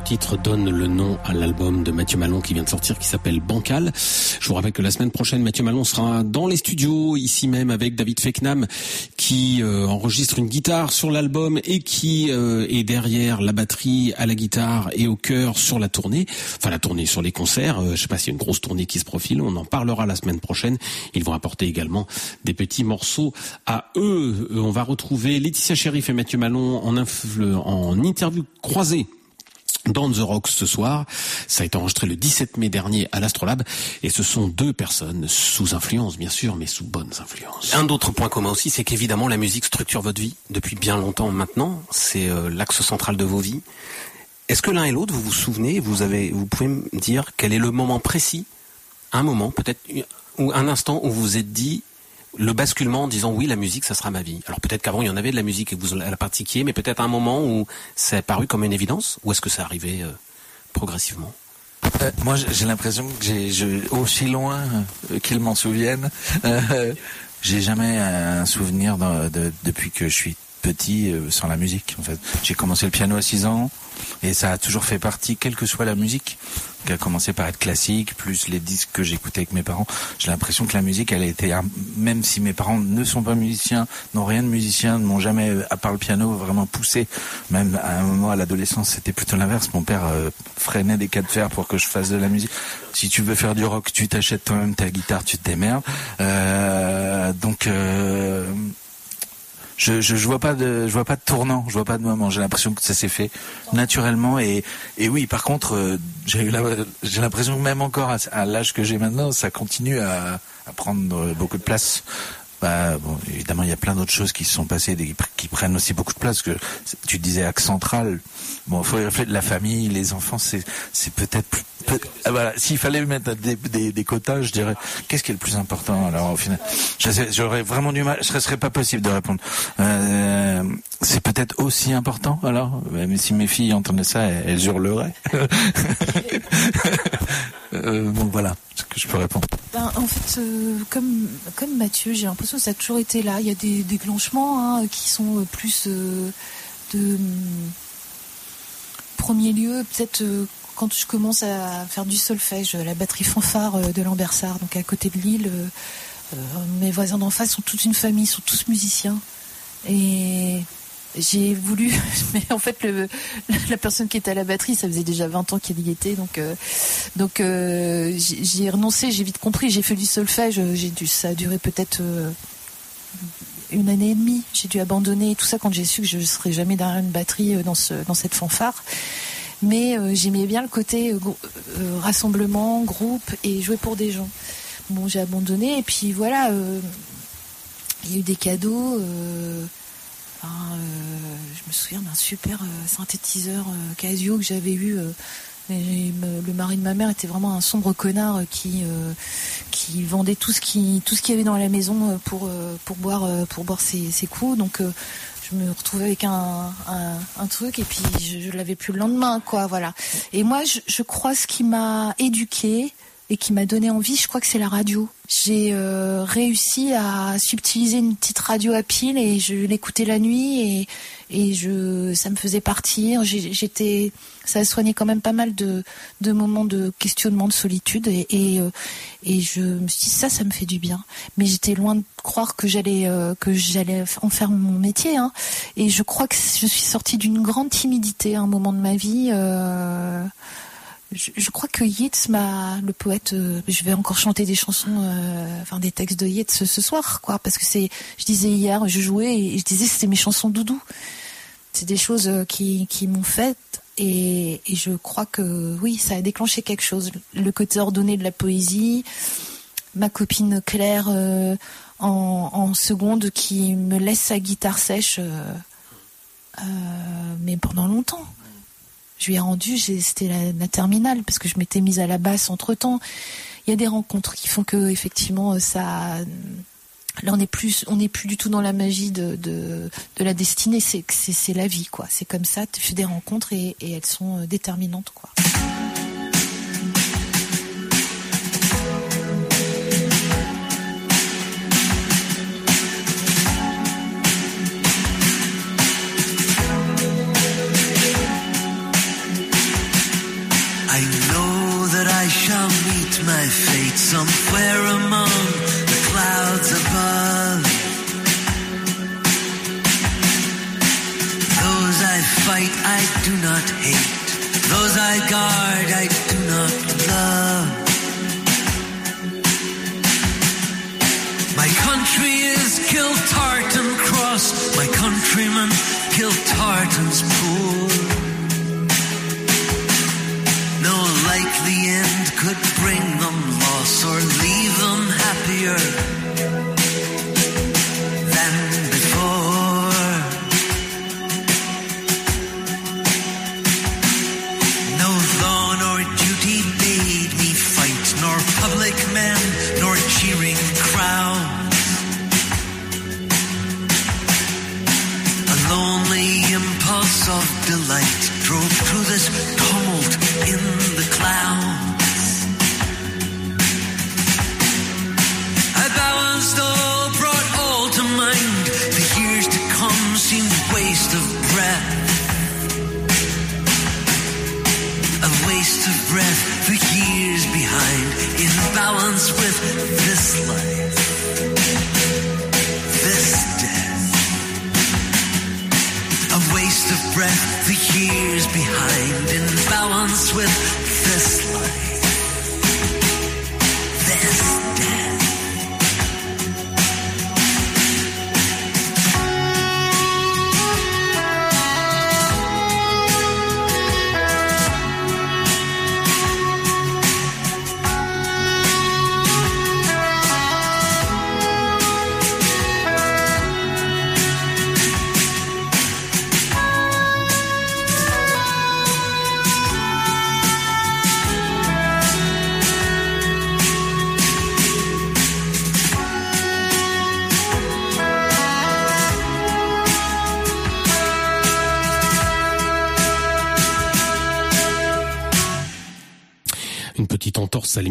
Titre donne le nom à l'album de Mathieu Malon qui vient de sortir, qui s'appelle Bancal. Je vous rappelle que la semaine prochaine, Mathieu Malon sera dans les studios, ici même, avec David Feknam, qui euh, enregistre une guitare sur l'album et qui euh, est derrière la batterie, à la guitare et au chœur sur la tournée. Enfin, la tournée sur les concerts. Euh, je sais pas s'il y a une grosse tournée qui se profile. On en parlera la semaine prochaine. Ils vont apporter également des petits morceaux à eux. Euh, On va retrouver Laetitia Sheriff et Mathieu Malon en, en interview croisée dans The Rocks ce soir. Ça a été enregistré le 17 mai dernier à l'Astrolabe et ce sont deux personnes sous influence bien sûr, mais sous bonnes influences. Un autre point commun aussi, c'est qu'évidemment la musique structure votre vie depuis bien longtemps maintenant. C'est euh, l'axe central de vos vies. Est-ce que l'un et l'autre, vous vous souvenez, vous avez, vous pouvez me dire quel est le moment précis, un moment peut-être ou un instant où vous vous êtes dit le basculement en disant oui la musique ça sera ma vie. Alors peut-être qu'avant il y en avait de la musique et vous la pratiquiez, mais peut-être un moment où ça est paru comme une évidence, ou est-ce que ça arrivait euh, progressivement? Euh, moi, j'ai l'impression que j'ai, aussi loin euh, qu'ils m'en souviennent, j'ai jamais un souvenir de- de- depuis que je suis petit sans la musique. En fait, j'ai commencé le piano à 6 ans et ça a toujours fait partie, quelle que soit la musique, qui a commencé par être classique, plus les disques que j'écoutais avec mes parents. J'ai l'impression que la musique, elle a été, un- même si mes parents ne sont pas musiciens, n'ont rien de musicien, ne m'ont jamais, euh, à part le piano, vraiment poussé. Même à un moment à l'adolescence, c'était plutôt l'inverse. Mon père euh, freinait des cas de fer pour que je fasse de la musique. Si tu veux faire du rock, tu t'achètes toi-même ta guitare, tu te démerdes. Euh, donc euh, je, je, je vois pas de je vois pas de tournant, je vois pas de moment. J'ai l'impression que ça s'est fait naturellement et et oui. Par contre, euh, j'ai l'impression que même encore à, l'âge que j'ai maintenant, ça continue à, à prendre beaucoup de place. Bah, bon, évidemment, il y a plein d'autres choses qui se sont passées, qui prennent aussi beaucoup de place. Que tu disais axe central. Bon, faut y réfléchir. La famille, les enfants, c'est c'est peut-être plus. ah, voilà, s'il fallait mettre des, quotas, je dirais qu'est-ce qui est le plus important alors au final? J'aurais vraiment du mal. Ce serait pas possible de répondre. Euh, c'est peut-être aussi important alors? Même si mes filles entendaient ça, elles, hurleraient. [LAUGHS] Euh, donc voilà ce que je peux répondre. Ben, en fait, euh, comme, comme Mathieu, j'ai l'impression que ça a toujours été là. Il y a des déclenchements hein, qui sont euh, plus euh, de hum, premier lieu, peut-être euh, quand je commence à faire du solfège, la batterie fanfare de Lambersart, donc à côté de Lille. mes voisins d'en face sont toute une famille, sont tous musiciens. Et j'ai voulu, [LAUGHS] mais en fait, [LAUGHS] la personne qui était à la batterie, ça faisait déjà 20 ans qu'il y était, donc, donc j'ai renoncé, j'ai vite compris, j'ai fait du solfège, j'ai dû, ça a duré peut-être une année et demie. J'ai dû abandonner tout ça quand j'ai su que je ne serais jamais derrière une batterie euh, dans, ce, dans cette fanfare. Mais euh, j'aimais bien le côté euh, rassemblement, groupe et jouer pour des gens. Bon, j'ai abandonné et puis voilà, il y a eu des cadeaux. je me souviens d'un super synthétiseur Casio que j'avais eu. Le mari de ma mère était vraiment un sombre connard qui euh, qui vendait tout ce qui tout ce qu'il y avait dans la maison euh, pour euh, pour boire pour boire ses, ses coups. Donc je me retrouvais avec un, un, truc et puis je, je l'avais plus le lendemain quoi voilà. Et moi je, je crois ce qui m'a éduquée et qui m'a donné envie, je crois que c'est la radio. J'ai réussi à subtiliser une petite radio à pile et je l'écoutais la nuit et, et je, ça me faisait partir. J'étais, ça a soigné quand même pas mal de, de moments de questionnement, de solitude et, et, euh, et je me suis dit ça, ça me fait du bien. Mais j'étais loin de croire que j'allais euh, que j'allais en faire mon métier. Hein. Et je crois que je suis sortie d'une grande timidité à un moment de ma vie. euh, je, je crois que Yeats m'a, le poète, euh, je vais encore chanter des chansons, euh, enfin des textes de Yeats ce, soir, quoi, parce que c'est, je disais hier, je jouais et je disais c'était mes chansons doudou. C'est des choses euh, qui, qui m'ont fait et, je crois que oui, ça a déclenché quelque chose. Le côté ordonné de la poésie, ma copine Claire euh, en, seconde qui me laisse sa guitare sèche, euh, euh, mais pendant longtemps je lui ai rendu, c'était la, la terminale parce que je m'étais mise à la basse entre temps. Il y a des rencontres qui font que effectivement ça. Là, on n'est plus, on n'est plus du tout dans la magie de, de, la destinée. C'est, c'est, c'est la vie, quoi. C'est comme ça. Tu fais des rencontres et, et elles sont euh, déterminantes, quoi. Yeah.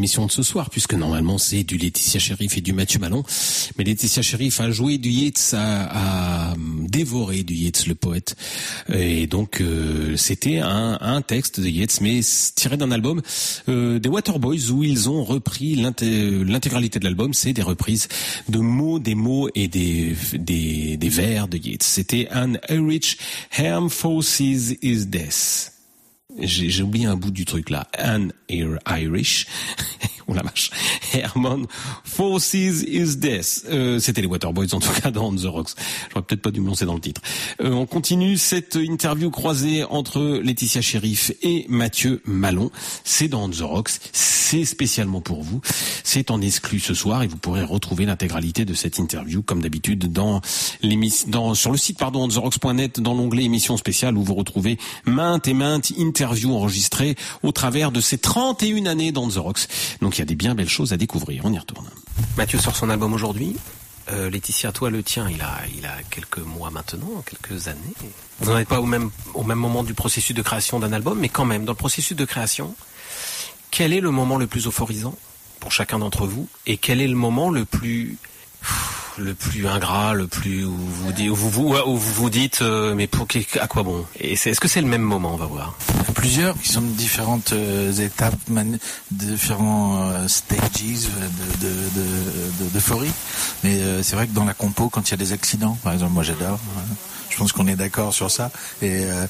L'émission de ce soir, puisque normalement c'est du Laetitia Sheriff et du Mathieu Malon. Mais Laetitia Sheriff a joué du Yeats, a, dévoré du Yeats le poète. Et donc euh, c'était un, texte de Yeats, mais tiré d'un album euh, des Waterboys où ils ont repris l'inté- l'intégralité de l'album. C'est des reprises de mots, des mots et des, vers de Yeats. C'était An Irish Ham Forces is Death. J'ai oublié un bout du truc là. An Ir- Irish. [LAUGHS] oh la vache. Herman Forces is Death. Euh, C'était les Waterboys en tout cas dans On The Rocks. J'aurais peut-être pas dû me lancer dans le titre. Euh, on continue cette interview croisée entre Laetitia Sheriff et Mathieu Malon. C'est dans On The Rocks. C'est spécialement pour vous. C'est en exclu ce soir et vous pourrez retrouver l'intégralité de cette interview comme d'habitude dans dans, sur le site pardon ontherocks.net dans l'onglet émission spéciale où vous retrouvez maintes et maintes interviews enregistrées au travers de ces 31 années dans The Rocks. Donc il y a des bien belles choses à découvrir. On y retourne. Mathieu sort son album aujourd'hui. Euh, Laetitia, toi, le tien, il a, il a quelques mois maintenant, quelques années. Vous n'en êtes pas au même, au même moment du processus de création d'un album, mais quand même, dans le processus de création, quel est le moment le plus euphorisant pour chacun d'entre vous et quel est le moment le plus le plus ingrat, le plus où vous dites, vous, vous, où vous dites euh, mais pour à quoi bon? Et est-ce que c'est le même moment On va voir? Plusieurs qui sont différentes euh, étapes, mani- différents euh, stages de, de, de, de- d'euphorie. Mais euh, c'est vrai que dans la compo, quand il y a des accidents, par exemple, moi j'adore. hein. Je pense qu'on est d'accord sur ça. Et euh,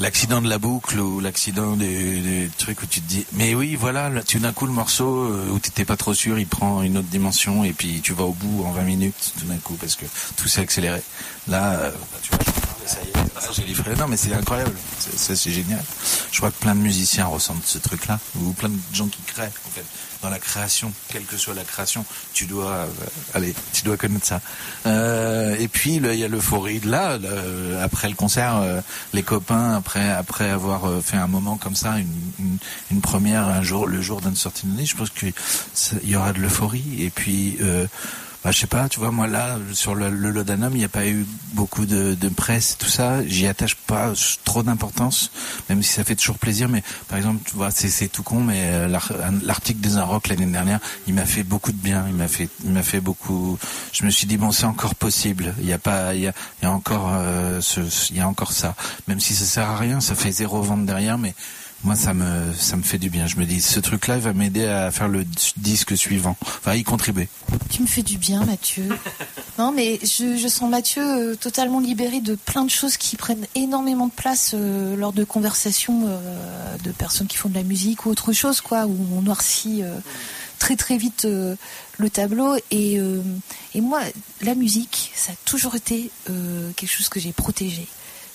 l'accident de la boucle ou l'accident du, du truc où tu te dis, mais oui, voilà, là, tout d'un coup le morceau euh, où t'étais pas trop sûr, il prend une autre dimension et puis tu vas au bout en 20 minutes tout d'un coup parce que tout s'est accéléré. Là, euh, bah, tu ça y est, ah. Non, mais c'est incroyable. Ça, c'est génial. Je crois que plein de musiciens ressentent ce truc-là, ou plein de gens qui créent, en fait. Dans la création, quelle que soit la création, tu dois, euh, allez, tu dois connaître ça. Euh, et puis, il y a l'euphorie là, après le concert, euh, les copains, après, après avoir euh, fait un moment comme ça, une, une, une première, un jour, le jour d'une sortie de je pense qu'il y aura de l'euphorie. Et puis, euh, bah, je sais pas, tu vois, moi là, sur le, le Laudanum, il n'y a pas eu beaucoup de, de presse, tout ça. J'y attache pas trop d'importance, même si ça fait toujours plaisir. Mais par exemple, tu vois, c'est, tout con, mais euh, l'article des Inrocks l'année dernière, il m'a fait beaucoup de bien. Il m'a fait, il m'a fait beaucoup. Je me suis dit bon, c'est encore possible. Il y a pas, il y a, y a encore, euh, il y a encore ça. Même si ça sert à rien, ça fait zéro vente derrière, mais Moi, ça me, ça me fait du bien. Je me dis, ce truc-là, il va m'aider à faire le disque suivant. Enfin, y contribuer. Tu me fais du bien, Mathieu. [LAUGHS] Non, mais je, je sens Mathieu euh, totalement libéré de plein de choses qui prennent énormément de place euh, lors de conversations euh, de personnes qui font de la musique ou autre chose, quoi, où on noircit euh, très très vite euh, le tableau. Et, euh, et moi, la musique, ça a toujours été euh, quelque chose que j'ai protégé.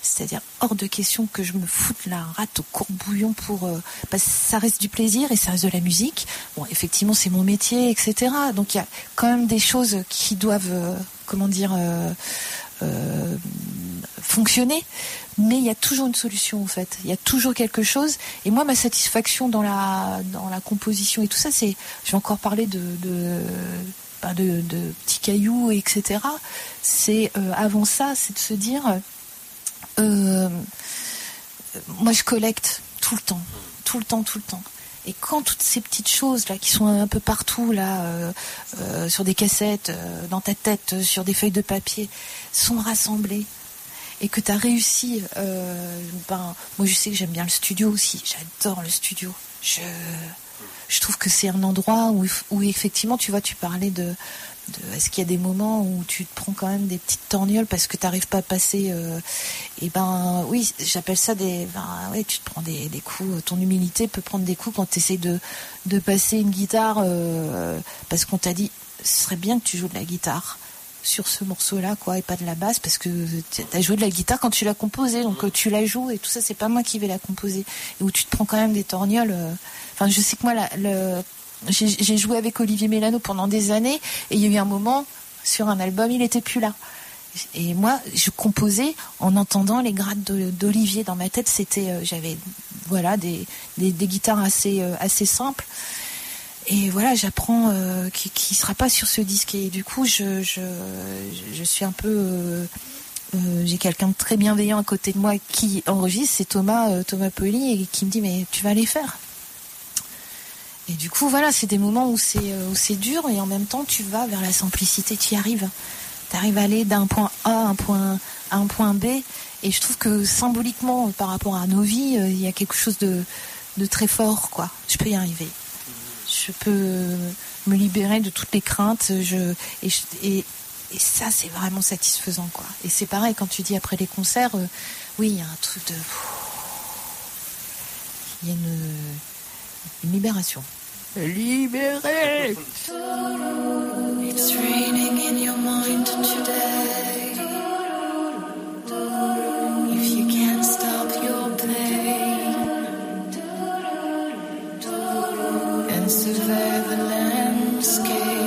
C'est-à-dire hors de question que je me foute la rate au courbouillon pour... euh, parce que ça reste du plaisir et ça reste de la musique. Bon, effectivement, c'est mon métier, etc. Donc il y a quand même des choses qui doivent, euh, comment dire, euh, fonctionner. Mais il y a toujours une solution, en fait. Il y a toujours quelque chose. Et moi, ma satisfaction dans la, dans la composition et tout ça, c'est... Je vais encore parler de... de ben, de, de petits cailloux, etc. C'est avant ça, c'est de se dire, euh, moi je collecte tout le temps, tout le temps, tout le temps. Et quand toutes ces petites choses là qui sont un peu partout là, euh, euh, sur des cassettes, dans ta tête, sur des feuilles de papier, sont rassemblées et que tu as réussi, ben moi je sais que j'aime bien le studio aussi, j'adore le studio. Je je trouve que c'est un endroit où, où effectivement tu vois tu parlais de, de est-ce qu'il y a des moments où tu te prends quand même des petites torgnoles parce que tu n'arrives pas à passer euh, et ben oui j'appelle ça des ben, ouais, tu te prends des, des coups ton humilité peut prendre des coups quand tu essaies de, de passer une guitare euh, parce qu'on t'a dit ce serait bien que tu joues de la guitare sur ce morceau là quoi et pas de la basse parce que tu as joué de la guitare quand tu l'as composée donc euh, tu la joues et tout ça c'est pas moi qui vais la composer et où tu te prends quand même des torgnoles euh. enfin je sais que moi la- le j'ai joué avec Olivier Mélano pendant des années et il y a eu un moment sur un album il était plus là. Et moi je composais en entendant les grattes de- d'Olivier dans ma tête. C'était euh, j'avais voilà des, guitares assez euh, assez simples. Et voilà j'apprends euh, qui qui sera pas sur ce disque. Et du coup je suis un peu j'ai quelqu'un de très bienveillant à côté de moi qui enregistre. C'est Thomas Thomas Poli et qui me dit mais tu vas les faire et du coup, voilà, c'est des moments où c'est euh, où c'est dur et en même temps, tu vas vers la simplicité, tu y arrives. Tu arrives à aller d'un point A à un point, un point B. Et je trouve que symboliquement, par rapport à nos vies, euh, il y a quelque chose de, de très fort, quoi. Je peux y arriver. Je peux me libérer de toutes les craintes. Je, et, et, et ça, c'est vraiment satisfaisant, quoi. Et c'est pareil quand tu dis après les concerts, euh, oui, il y a un truc de. Il y a une, une libération. Libéré It's raining in your mind today. If you can't stop your pain and survey the landscape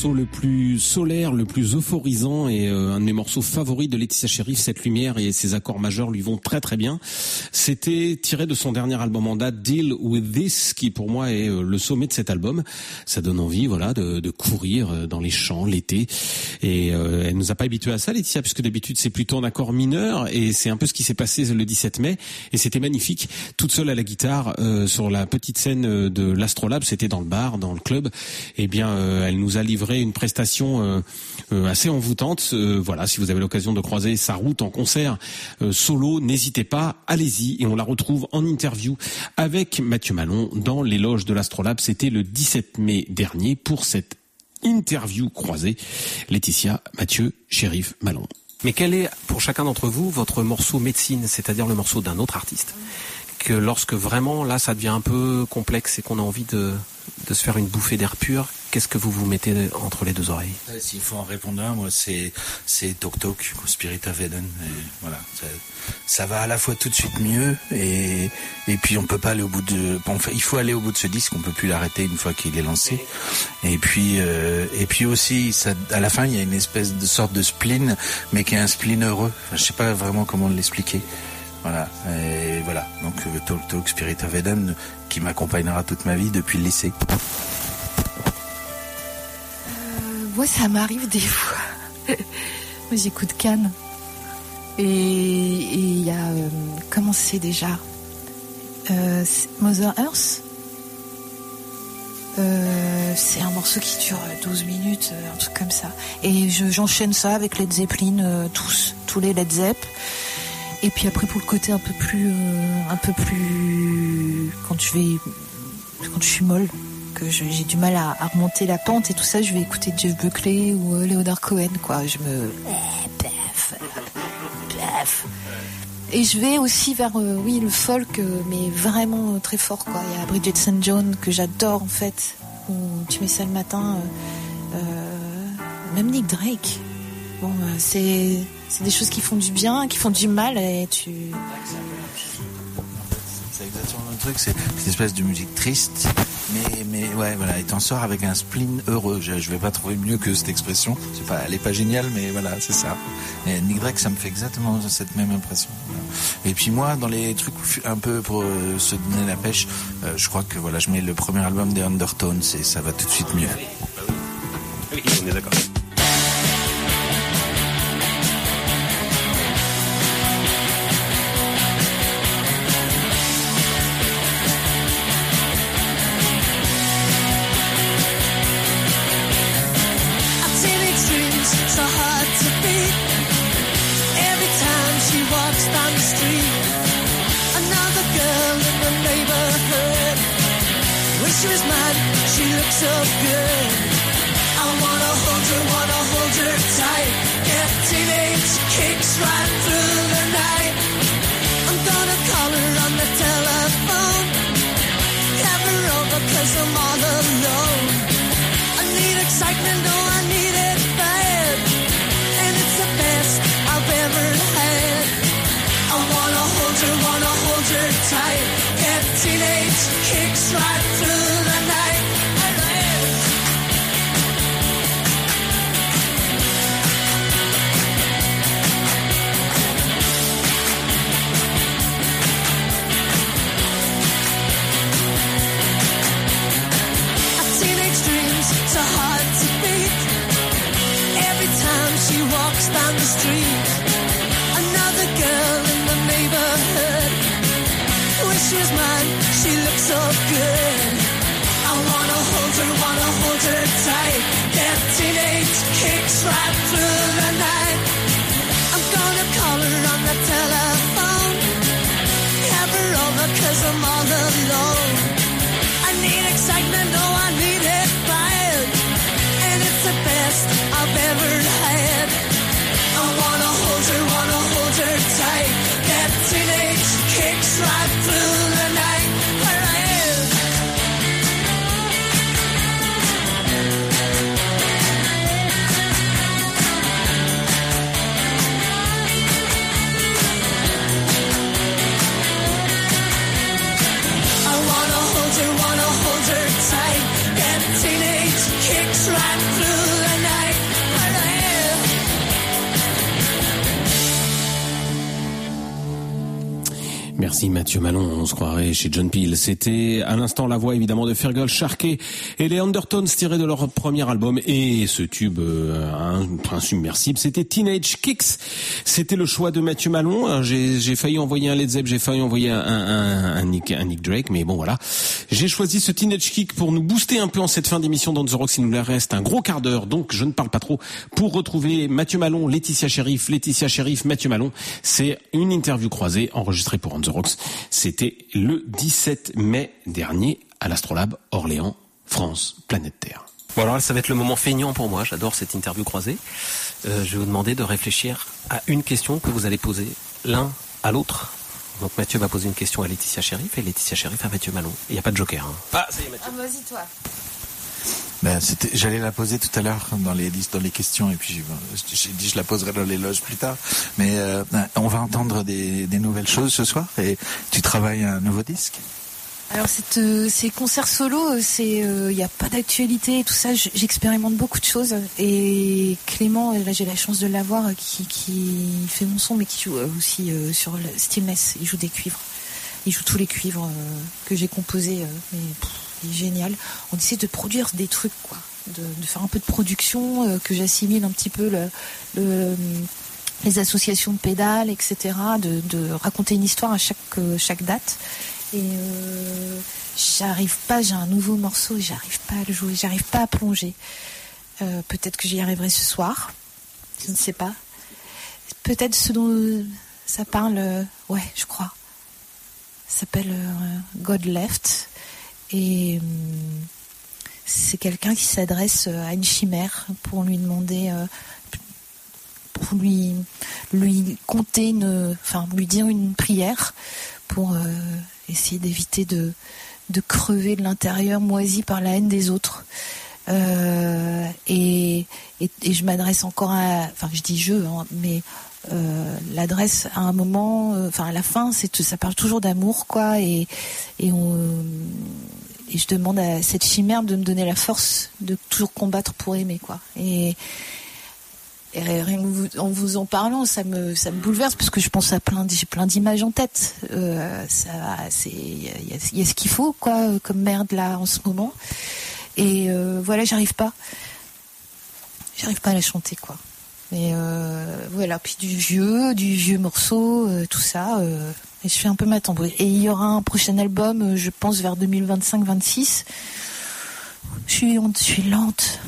morceau le plus solaire, le plus euphorisant et euh, un de mes morceaux favoris de Laetitia Sheriff. Cette lumière et ses accords majeurs lui vont très très bien. C'était tiré de son dernier album en date, Deal with This, qui pour moi est euh, le sommet de cet album. Ça donne envie, voilà, de, de courir euh, dans les champs l'été. Et euh, elle nous a pas habitués à ça, Laetitia, puisque d'habitude c'est plutôt en accord mineur et c'est un peu ce qui s'est passé le 17 mai. Et c'était magnifique, toute seule à la guitare euh, sur la petite scène euh, de l'Astrolabe. C'était dans le bar, dans le club. Eh bien, elle nous a livré une prestation euh, euh, assez envoûtante. Euh, voilà, si vous avez l'occasion de croiser sa route en concert solo, n'hésitez pas, allez-y. Et on la retrouve en interview avec Mathieu Malon dans les loges de l'Astrolabe. C'était le 17 mai dernier pour cette interview croisée. Laetitia, Mathieu, Shérif, Malon. Mais quel est, pour chacun d'entre vous, votre morceau médecine, c'est-à-dire le morceau d'un autre artiste? Que lorsque vraiment, là, ça devient un peu complexe et qu'on a envie de, de se faire une bouffée d'air pur, qu'est-ce que vous vous mettez entre les deux oreilles? Ouais, S'il faut en répondre un, moi c'est c'est Tok Tok, Spirit of Eden. Voilà, ça, va à la fois tout de suite mieux et et puis on peut pas aller au bout de. il faut aller au bout de ce disque, on peut plus l'arrêter une fois qu'il est lancé. Et puis euh, et puis aussi, à la fin, il y a une espèce de sorte de spleen, mais qui est un spleen heureux. Enfin, je sais pas vraiment comment l'expliquer. Voilà, et voilà. Donc euh, Talk Talk Spirit of Eden, qui m'accompagnera toute ma vie depuis le lycée. Moi, ça m'arrive des fois. [LAUGHS] Moi, j'écoute Cannes. Et il y a. euh, comment c'est déjà? Euh, Mother Earth Euh, C'est un morceau qui dure 12 minutes, euh, un truc comme ça. Et je- j'enchaîne ça avec Led Zeppelin, euh, tous, tous les Led Zepp. Et puis après, pour le côté un peu plus. euh, un peu plus. Quand je vais. Quand je suis molle, que j'ai du mal à, remonter la pente et tout ça, je vais écouter Jeff Buckley ou euh, Leonard Cohen, quoi. Je me. Eh. Et je vais aussi vers, euh, oui, le folk, mais vraiment très fort, quoi. Il y a Bridget St. John que j'adore, en fait. Où tu mets ça le matin. même Nick Drake. Bon, c'est c'est des choses qui font du bien, qui font du mal, et tu. C'est exactement le truc, c'est une espèce de musique triste, mais, mais ouais, voilà, et t'en sors avec un spleen heureux. Je, je vais pas trouver mieux que cette expression. C'est pas, elle est pas géniale, mais voilà, c'est ça. Et Nick Drake, ça me fait exactement cette même impression. Et puis moi, dans les trucs un peu pour euh, se donner la pêche, euh, je crois que voilà, je mets le premier album des Undertones et ça va tout de suite mieux. Oui, on est d'accord. So good. I wanna hold her, wanna hold her tight. Teenage kicks right through Merci Mathieu Malon, on se croirait chez John Peel. C'était à l'instant la voix évidemment de Fergal Sharkey et les Undertones tirés de leur premier album et ce tube euh, insubmersible, c'était Teenage Kicks. C'était le choix de Mathieu Malon. J'ai failli envoyer un Led Zepp, j'ai failli envoyer un, Nick, Drake, mais bon voilà. J'ai choisi ce Teenage Kick pour nous booster un peu en cette fin d'émission dans The Rocks. Il nous reste un gros quart d'heure, donc je ne parle pas trop pour retrouver Mathieu Malon, Laetitia Sheriff, Laetitia Sheriff, Mathieu Malon. C'est une interview croisée enregistrée pour On The. C'était le 17 mai dernier à l'Astrolabe Orléans, France, planète Terre. Bon alors là, ça va être le moment feignant pour moi. J'adore cette interview croisée. Euh, je vais vous demander de réfléchir à une question que vous allez poser l'un à l'autre. Donc Mathieu va poser une question à Laetitia Sheriff et Laetitia Sheriff à Mathieu Malon. Il n'y a pas de joker. hein. Ah, ça y est, Mathieu. Ah, vas-y, toi. Ben, j'allais la poser tout à l'heure dans les dans les questions, et puis j'ai dit je la poserai dans les loges plus tard. Mais euh, on va entendre des, nouvelles choses ce soir. Et tu travailles un nouveau disque? Alors cette, euh, ces concerts solo, euh, c'est il n'y a pas d'actualité et tout ça. J'expérimente beaucoup de choses et Clément, euh, là j'ai la chance de l'avoir, euh, qui, fait mon son, mais qui joue euh, aussi euh, sur le Stillness. Il joue des cuivres. Il joue tous les cuivres euh, que j'ai composés. euh, génial. On essaie de produire des trucs, quoi, de, faire un peu de production, euh, que j'assimile un petit peu le, le- les associations de pédales, etc. De, raconter une histoire à chaque euh, date. Et euh, j'arrive pas, j'ai un nouveau morceau et j'arrive pas à le jouer, j'arrive pas à plonger. Peut-être que j'y arriverai ce soir, je ne sais pas. Peut-être ce dont ça parle, ouais, je crois. Ça s'appelle God Left et hum, c'est quelqu'un qui s'adresse euh, à une chimère pour lui demander, euh, pour lui lui compter une, enfin lui dire une prière pour euh, essayer d'éviter de, de crever de l'intérieur moisi par la haine des autres. Euh, et, et, et je m'adresse encore à, enfin je dis je, hein, mais euh, l'adresse à un moment, euh, enfin à la fin, ça parle toujours d'amour quoi, et je demande à cette chimère de me donner la force de toujours combattre pour aimer quoi. Et et en vous en parlant, ça me, bouleverse parce que je pense à plein, j'ai plein d'images en tête. Euh, ça, c'est, il y a, ce qu'il faut, quoi, comme merde là en ce moment. Et voilà, j'arrive pas, j'arrive pas à la chanter, quoi. Mais euh, voilà, puis du vieux, du vieux morceau, euh, tout ça. euh, et je fais un peu ma tambouille. Et il y aura un prochain album, je pense vers 2025-26. Je suis, je suis lente.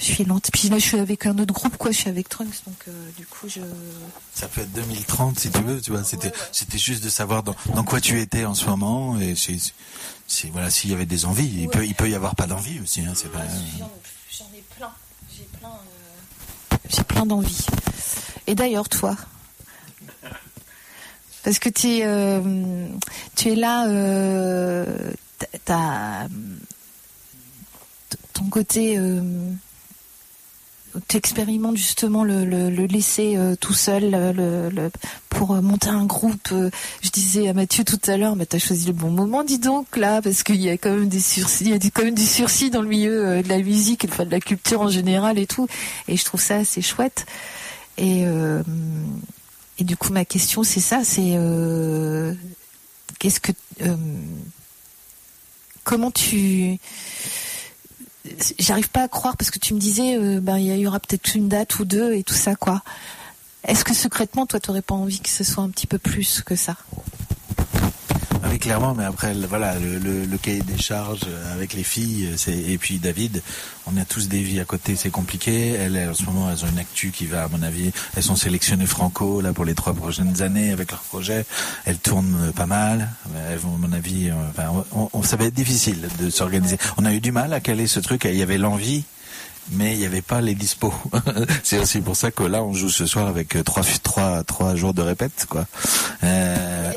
Je suis lente. Puis là, je suis avec un autre groupe, quoi. Je suis avec Trunks, donc du coup, je. Ça peut être 2030 si tu veux, tu vois. C'était, c'était juste de savoir dans, dans quoi tu étais en ce moment et c'est, c'est voilà s'il y avait des envies. Il peut, il peut y avoir pas d'envie aussi. Hein, c'est pas. J'en ai plein. J'ai plein. euh, J'ai plein d'envie. Et d'ailleurs, toi. Parce que tu es, euh, tu es là, euh, t'as- ton côté, euh, tu expérimentes justement le, le, le laisser tout seul le- euh, monter un groupe. euh, je disais à Mathieu tout à l'heure, mais t'as choisi le bon moment, dis donc là, parce qu'il y a quand même des sursis, il y a quand même du sursis dans le milieu euh, de la musique, enfin de la culture en général et tout. Et je trouve ça assez chouette. Et du coup, ma question, c'est ça, c'est qu'est-ce que, comment tu, j'arrive pas à croire parce que tu me disais, ben il y aura peut-être une date ou deux et tout ça quoi. Est-ce que secrètement, toi, t'aurais pas envie que ce soit un petit peu plus que ça? Ah oui, clairement, mais après, voilà, le, cahier des charges euh, avec les filles, euh, et puis David, on a tous des vies à côté, c'est compliqué. Elles, en ce moment, elles ont une actu qui va, à mon avis, elles sont sélectionnées franco, là, pour les trois prochaines années avec leur projet. Elles tournent euh, pas mal. Elles à mon avis, enfin, on, on- ça va être difficile de s'organiser. On a eu du mal à caler ce truc, il y avait l'envie, mais il n'y avait pas les dispos. [LAUGHS] c'est aussi pour ça que là, on joue ce soir avec euh, trois, trois, trois jours de répète, quoi. Euh,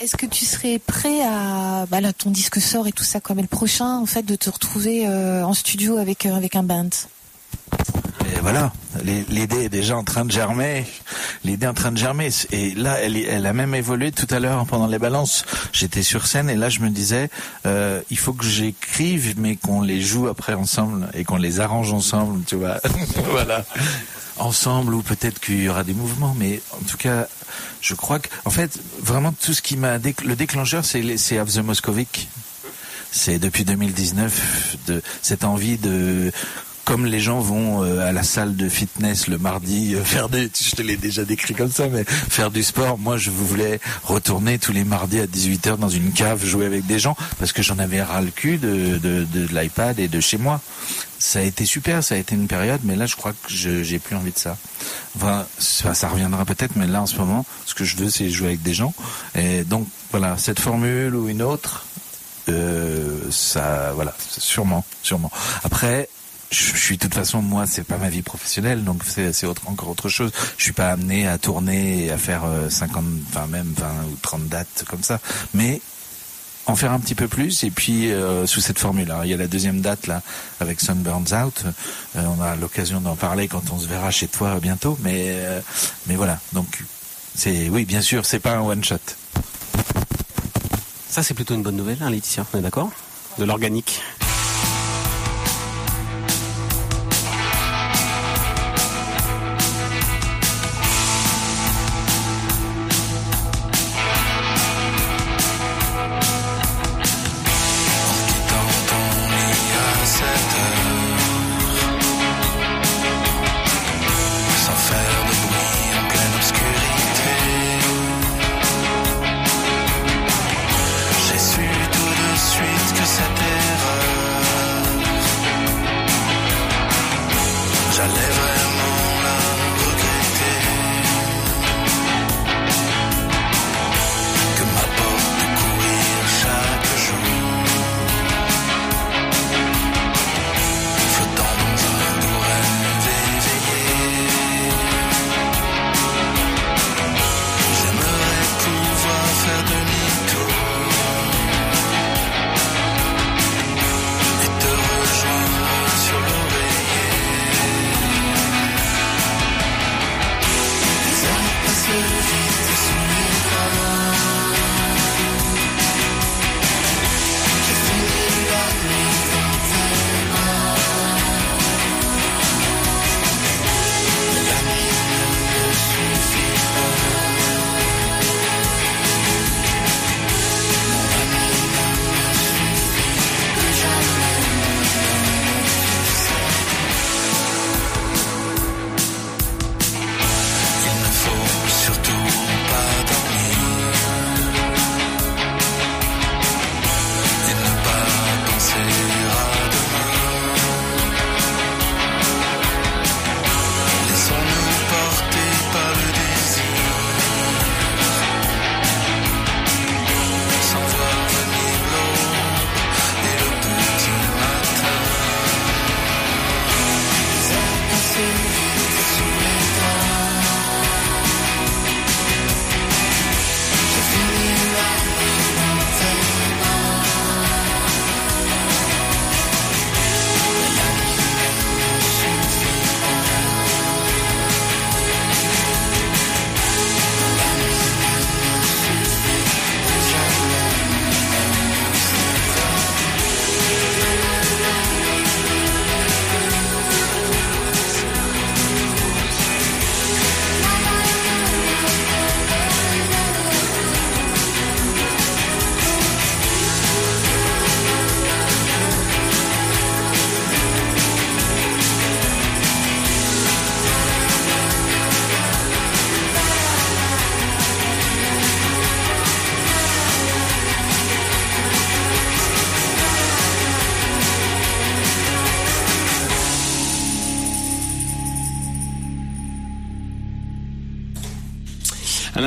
Est-ce que tu serais prêt à, bah là, ton disque sort et tout ça, comme le prochain, en fait, de te retrouver euh, en studio avec avec un band? Et voilà, l'idée est déjà en train de germer. L'idée est en train de germer. Et là, elle, a même évolué tout à l'heure pendant les balances. J'étais sur scène et là, je me disais, euh, il faut que j'écrive, mais qu'on les joue après ensemble et qu'on les arrange ensemble, tu vois. [LAUGHS] voilà. Ensemble ou peut-être qu'il y aura des mouvements, mais en tout cas, je crois que, en fait, vraiment tout ce qui m'a le déclencheur, c'est c'est Of the Moscovic. C'est depuis 2019 de cette envie de comme les gens vont euh, à la salle de fitness le mardi euh, [LAUGHS] faire des je te l'ai déjà décrit comme ça mais faire du sport. Moi je voulais retourner tous les mardis à 18h dans une cave jouer avec des gens parce que j'en avais ras le cul de, de, l'iPad et de chez moi. Ça a été super ça a été une période mais là je crois que j'ai plus envie de ça. Enfin ça, ça reviendra peut-être mais là en ce moment ce que je veux c'est jouer avec des gens. Et donc voilà cette formule ou une autre euh, ça voilà sûrement sûrement. Après je suis de toute façon moi c'est pas ma vie professionnelle donc c'est autre, encore autre chose. Je suis pas amené à tourner et à faire euh, 50 enfin même 20 ou 30 dates comme ça. Mais en faire un petit peu plus et puis euh, sous cette formule là il y a la deuxième date là avec Sunburns Out. Euh, on a l'occasion d'en parler quand on se verra chez toi bientôt mais euh, mais voilà. Donc c'est oui bien sûr c'est pas un one shot. Ça, c'est plutôt une bonne nouvelle, hein, Laetitia, on est d'accord? De l'organique.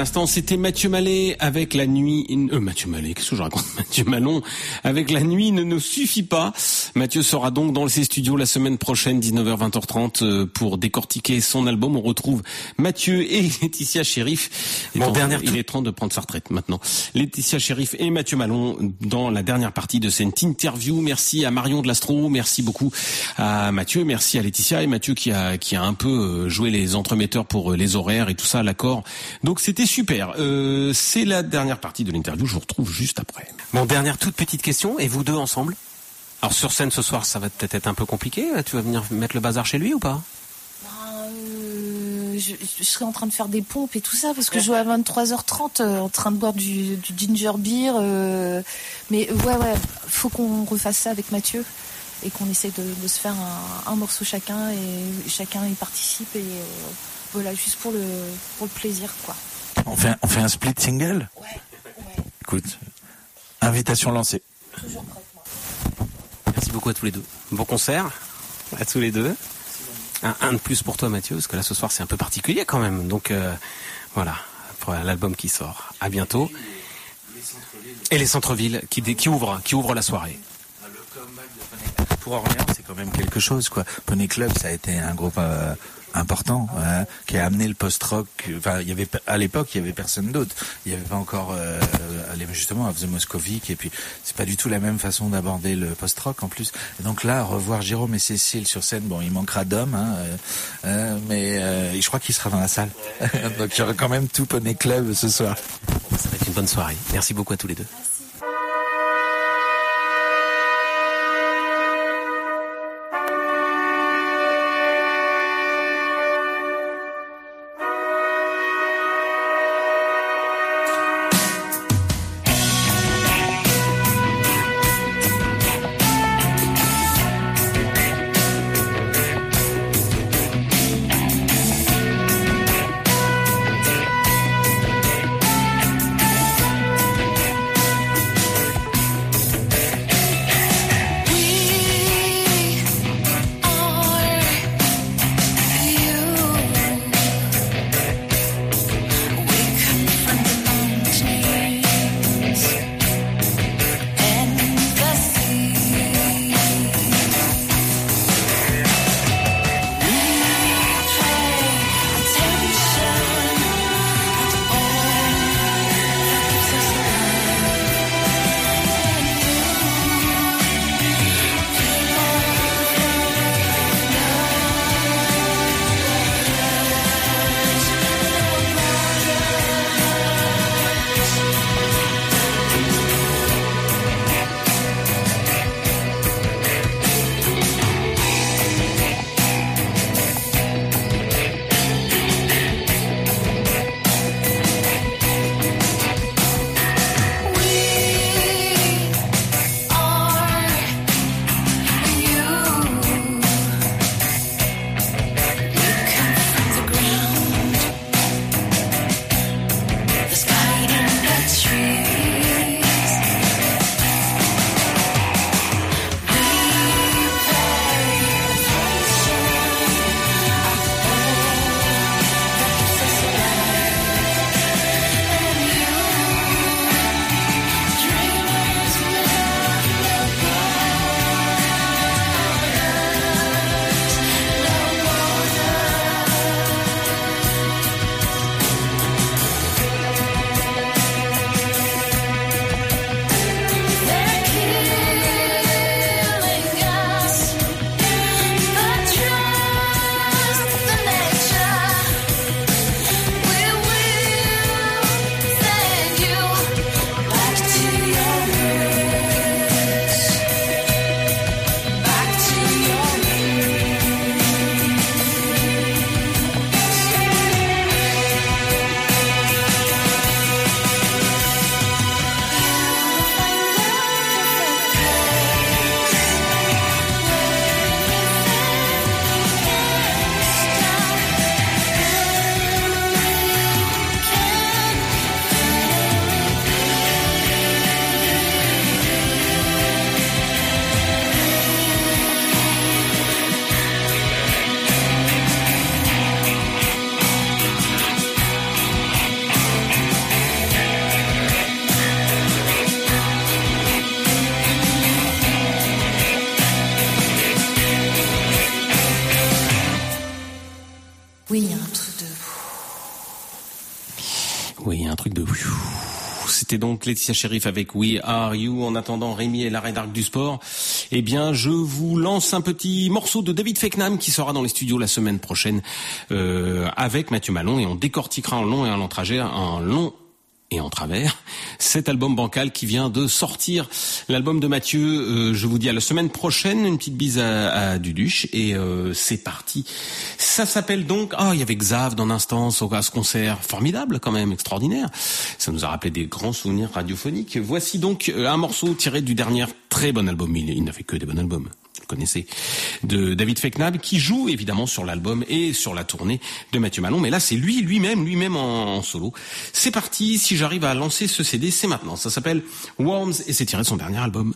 L'instant, c'était Mathieu Mallet avec la nuit. Euh, Mathieu Mallet, qu'est-ce que je raconte [LAUGHS] Mathieu Malon avec la nuit ne nous suffit pas. Mathieu sera donc dans ses studios la semaine prochaine, 19h 20h30, euh, pour décortiquer son album. On retrouve Mathieu et [LAUGHS] Laetitia Shérif. Il est Bon, il est temps de prendre sa retraite maintenant. Laetitia Shérif et Mathieu Malon dans la dernière partie de cette interview. Merci à Marion de l'Astro, merci beaucoup à Mathieu, merci à Laetitia et Mathieu qui a qui a un peu euh, joué les entremetteurs pour euh, les horaires et tout ça, l'accord. Donc c'était super. Euh, c'est la dernière partie de l'interview. Je vous retrouve juste après. Bon, dernière toute petite question, et vous deux ensemble? Alors sur scène ce soir, ça va peut-être être un peu compliqué. Tu vas venir mettre le bazar chez lui ou pas? Euh, je, je serais en train de faire des pompes et tout ça parce que je joue à 23h30 euh, en train de boire du, du ginger beer. euh, mais ouais, ouais, faut qu'on refasse ça avec Mathieu et qu'on essaie de, de se faire un, un morceau chacun et chacun y participe et euh, voilà, juste pour le, pour le plaisir quoi. On fait, un- on fait un split single? Écoute, invitation lancée. Merci beaucoup à tous les deux. Bon concert à tous les deux. Un, un de plus pour toi Mathieu, parce que là ce soir c'est un peu particulier quand même. Donc euh, voilà, pour l'album qui sort. À bientôt. Et les centres-villes qui, ouvrent, qui ouvrent la soirée. Pour Orléans, c'est quand même quelque chose, quoi. Pony Club, ça a été un groupe euh, important, hein, qui a amené le post-rock. Enfin, il y avait à l'époque, il y avait personne d'autre. Il y avait pas encore, euh, justement, the Moscovic. Et puis, c'est pas du tout la même façon d'aborder le post-rock en plus. Donc là, revoir Jérôme et Cécile sur scène, bon, il manquera d'hommes, hein, euh, euh, mais euh, je crois qu'il sera dans la salle. [LAUGHS] donc il y aura quand même tout Pony Club ce soir. Ça va être une bonne soirée. Merci beaucoup à tous les deux. Donc Laetitia Sheriff avec We Are You. En attendant Rémi et la rédarque du sport, eh bien, je vous lance un petit morceau de David Feknam qui sera dans les studios la semaine prochaine euh, avec Mathieu Malon et on décortiquera en long et en long trajet, en long et en travers cet album bancal qui vient de sortir. L'album de Mathieu, euh, je vous dis à la semaine prochaine, une petite bise à, à Duduche et euh, c'est parti. Ça s'appelle donc, ah il y avait Xav dans l'instance à ce concert, formidable quand même, extraordinaire. Ça nous a rappelé des grands souvenirs radiophoniques. Voici donc euh, un morceau tiré du dernier très bon album, il, il n'a fait que des bons albums vous connaissez, de David Feknab, qui joue évidemment sur l'album et sur la tournée de Mathieu Malon. Mais là, c'est lui, lui-même, lui-même en, en solo. C'est parti, si j'arrive à lancer ce CD, c'est maintenant. Ça s'appelle Worms et c'est tiré de son dernier album.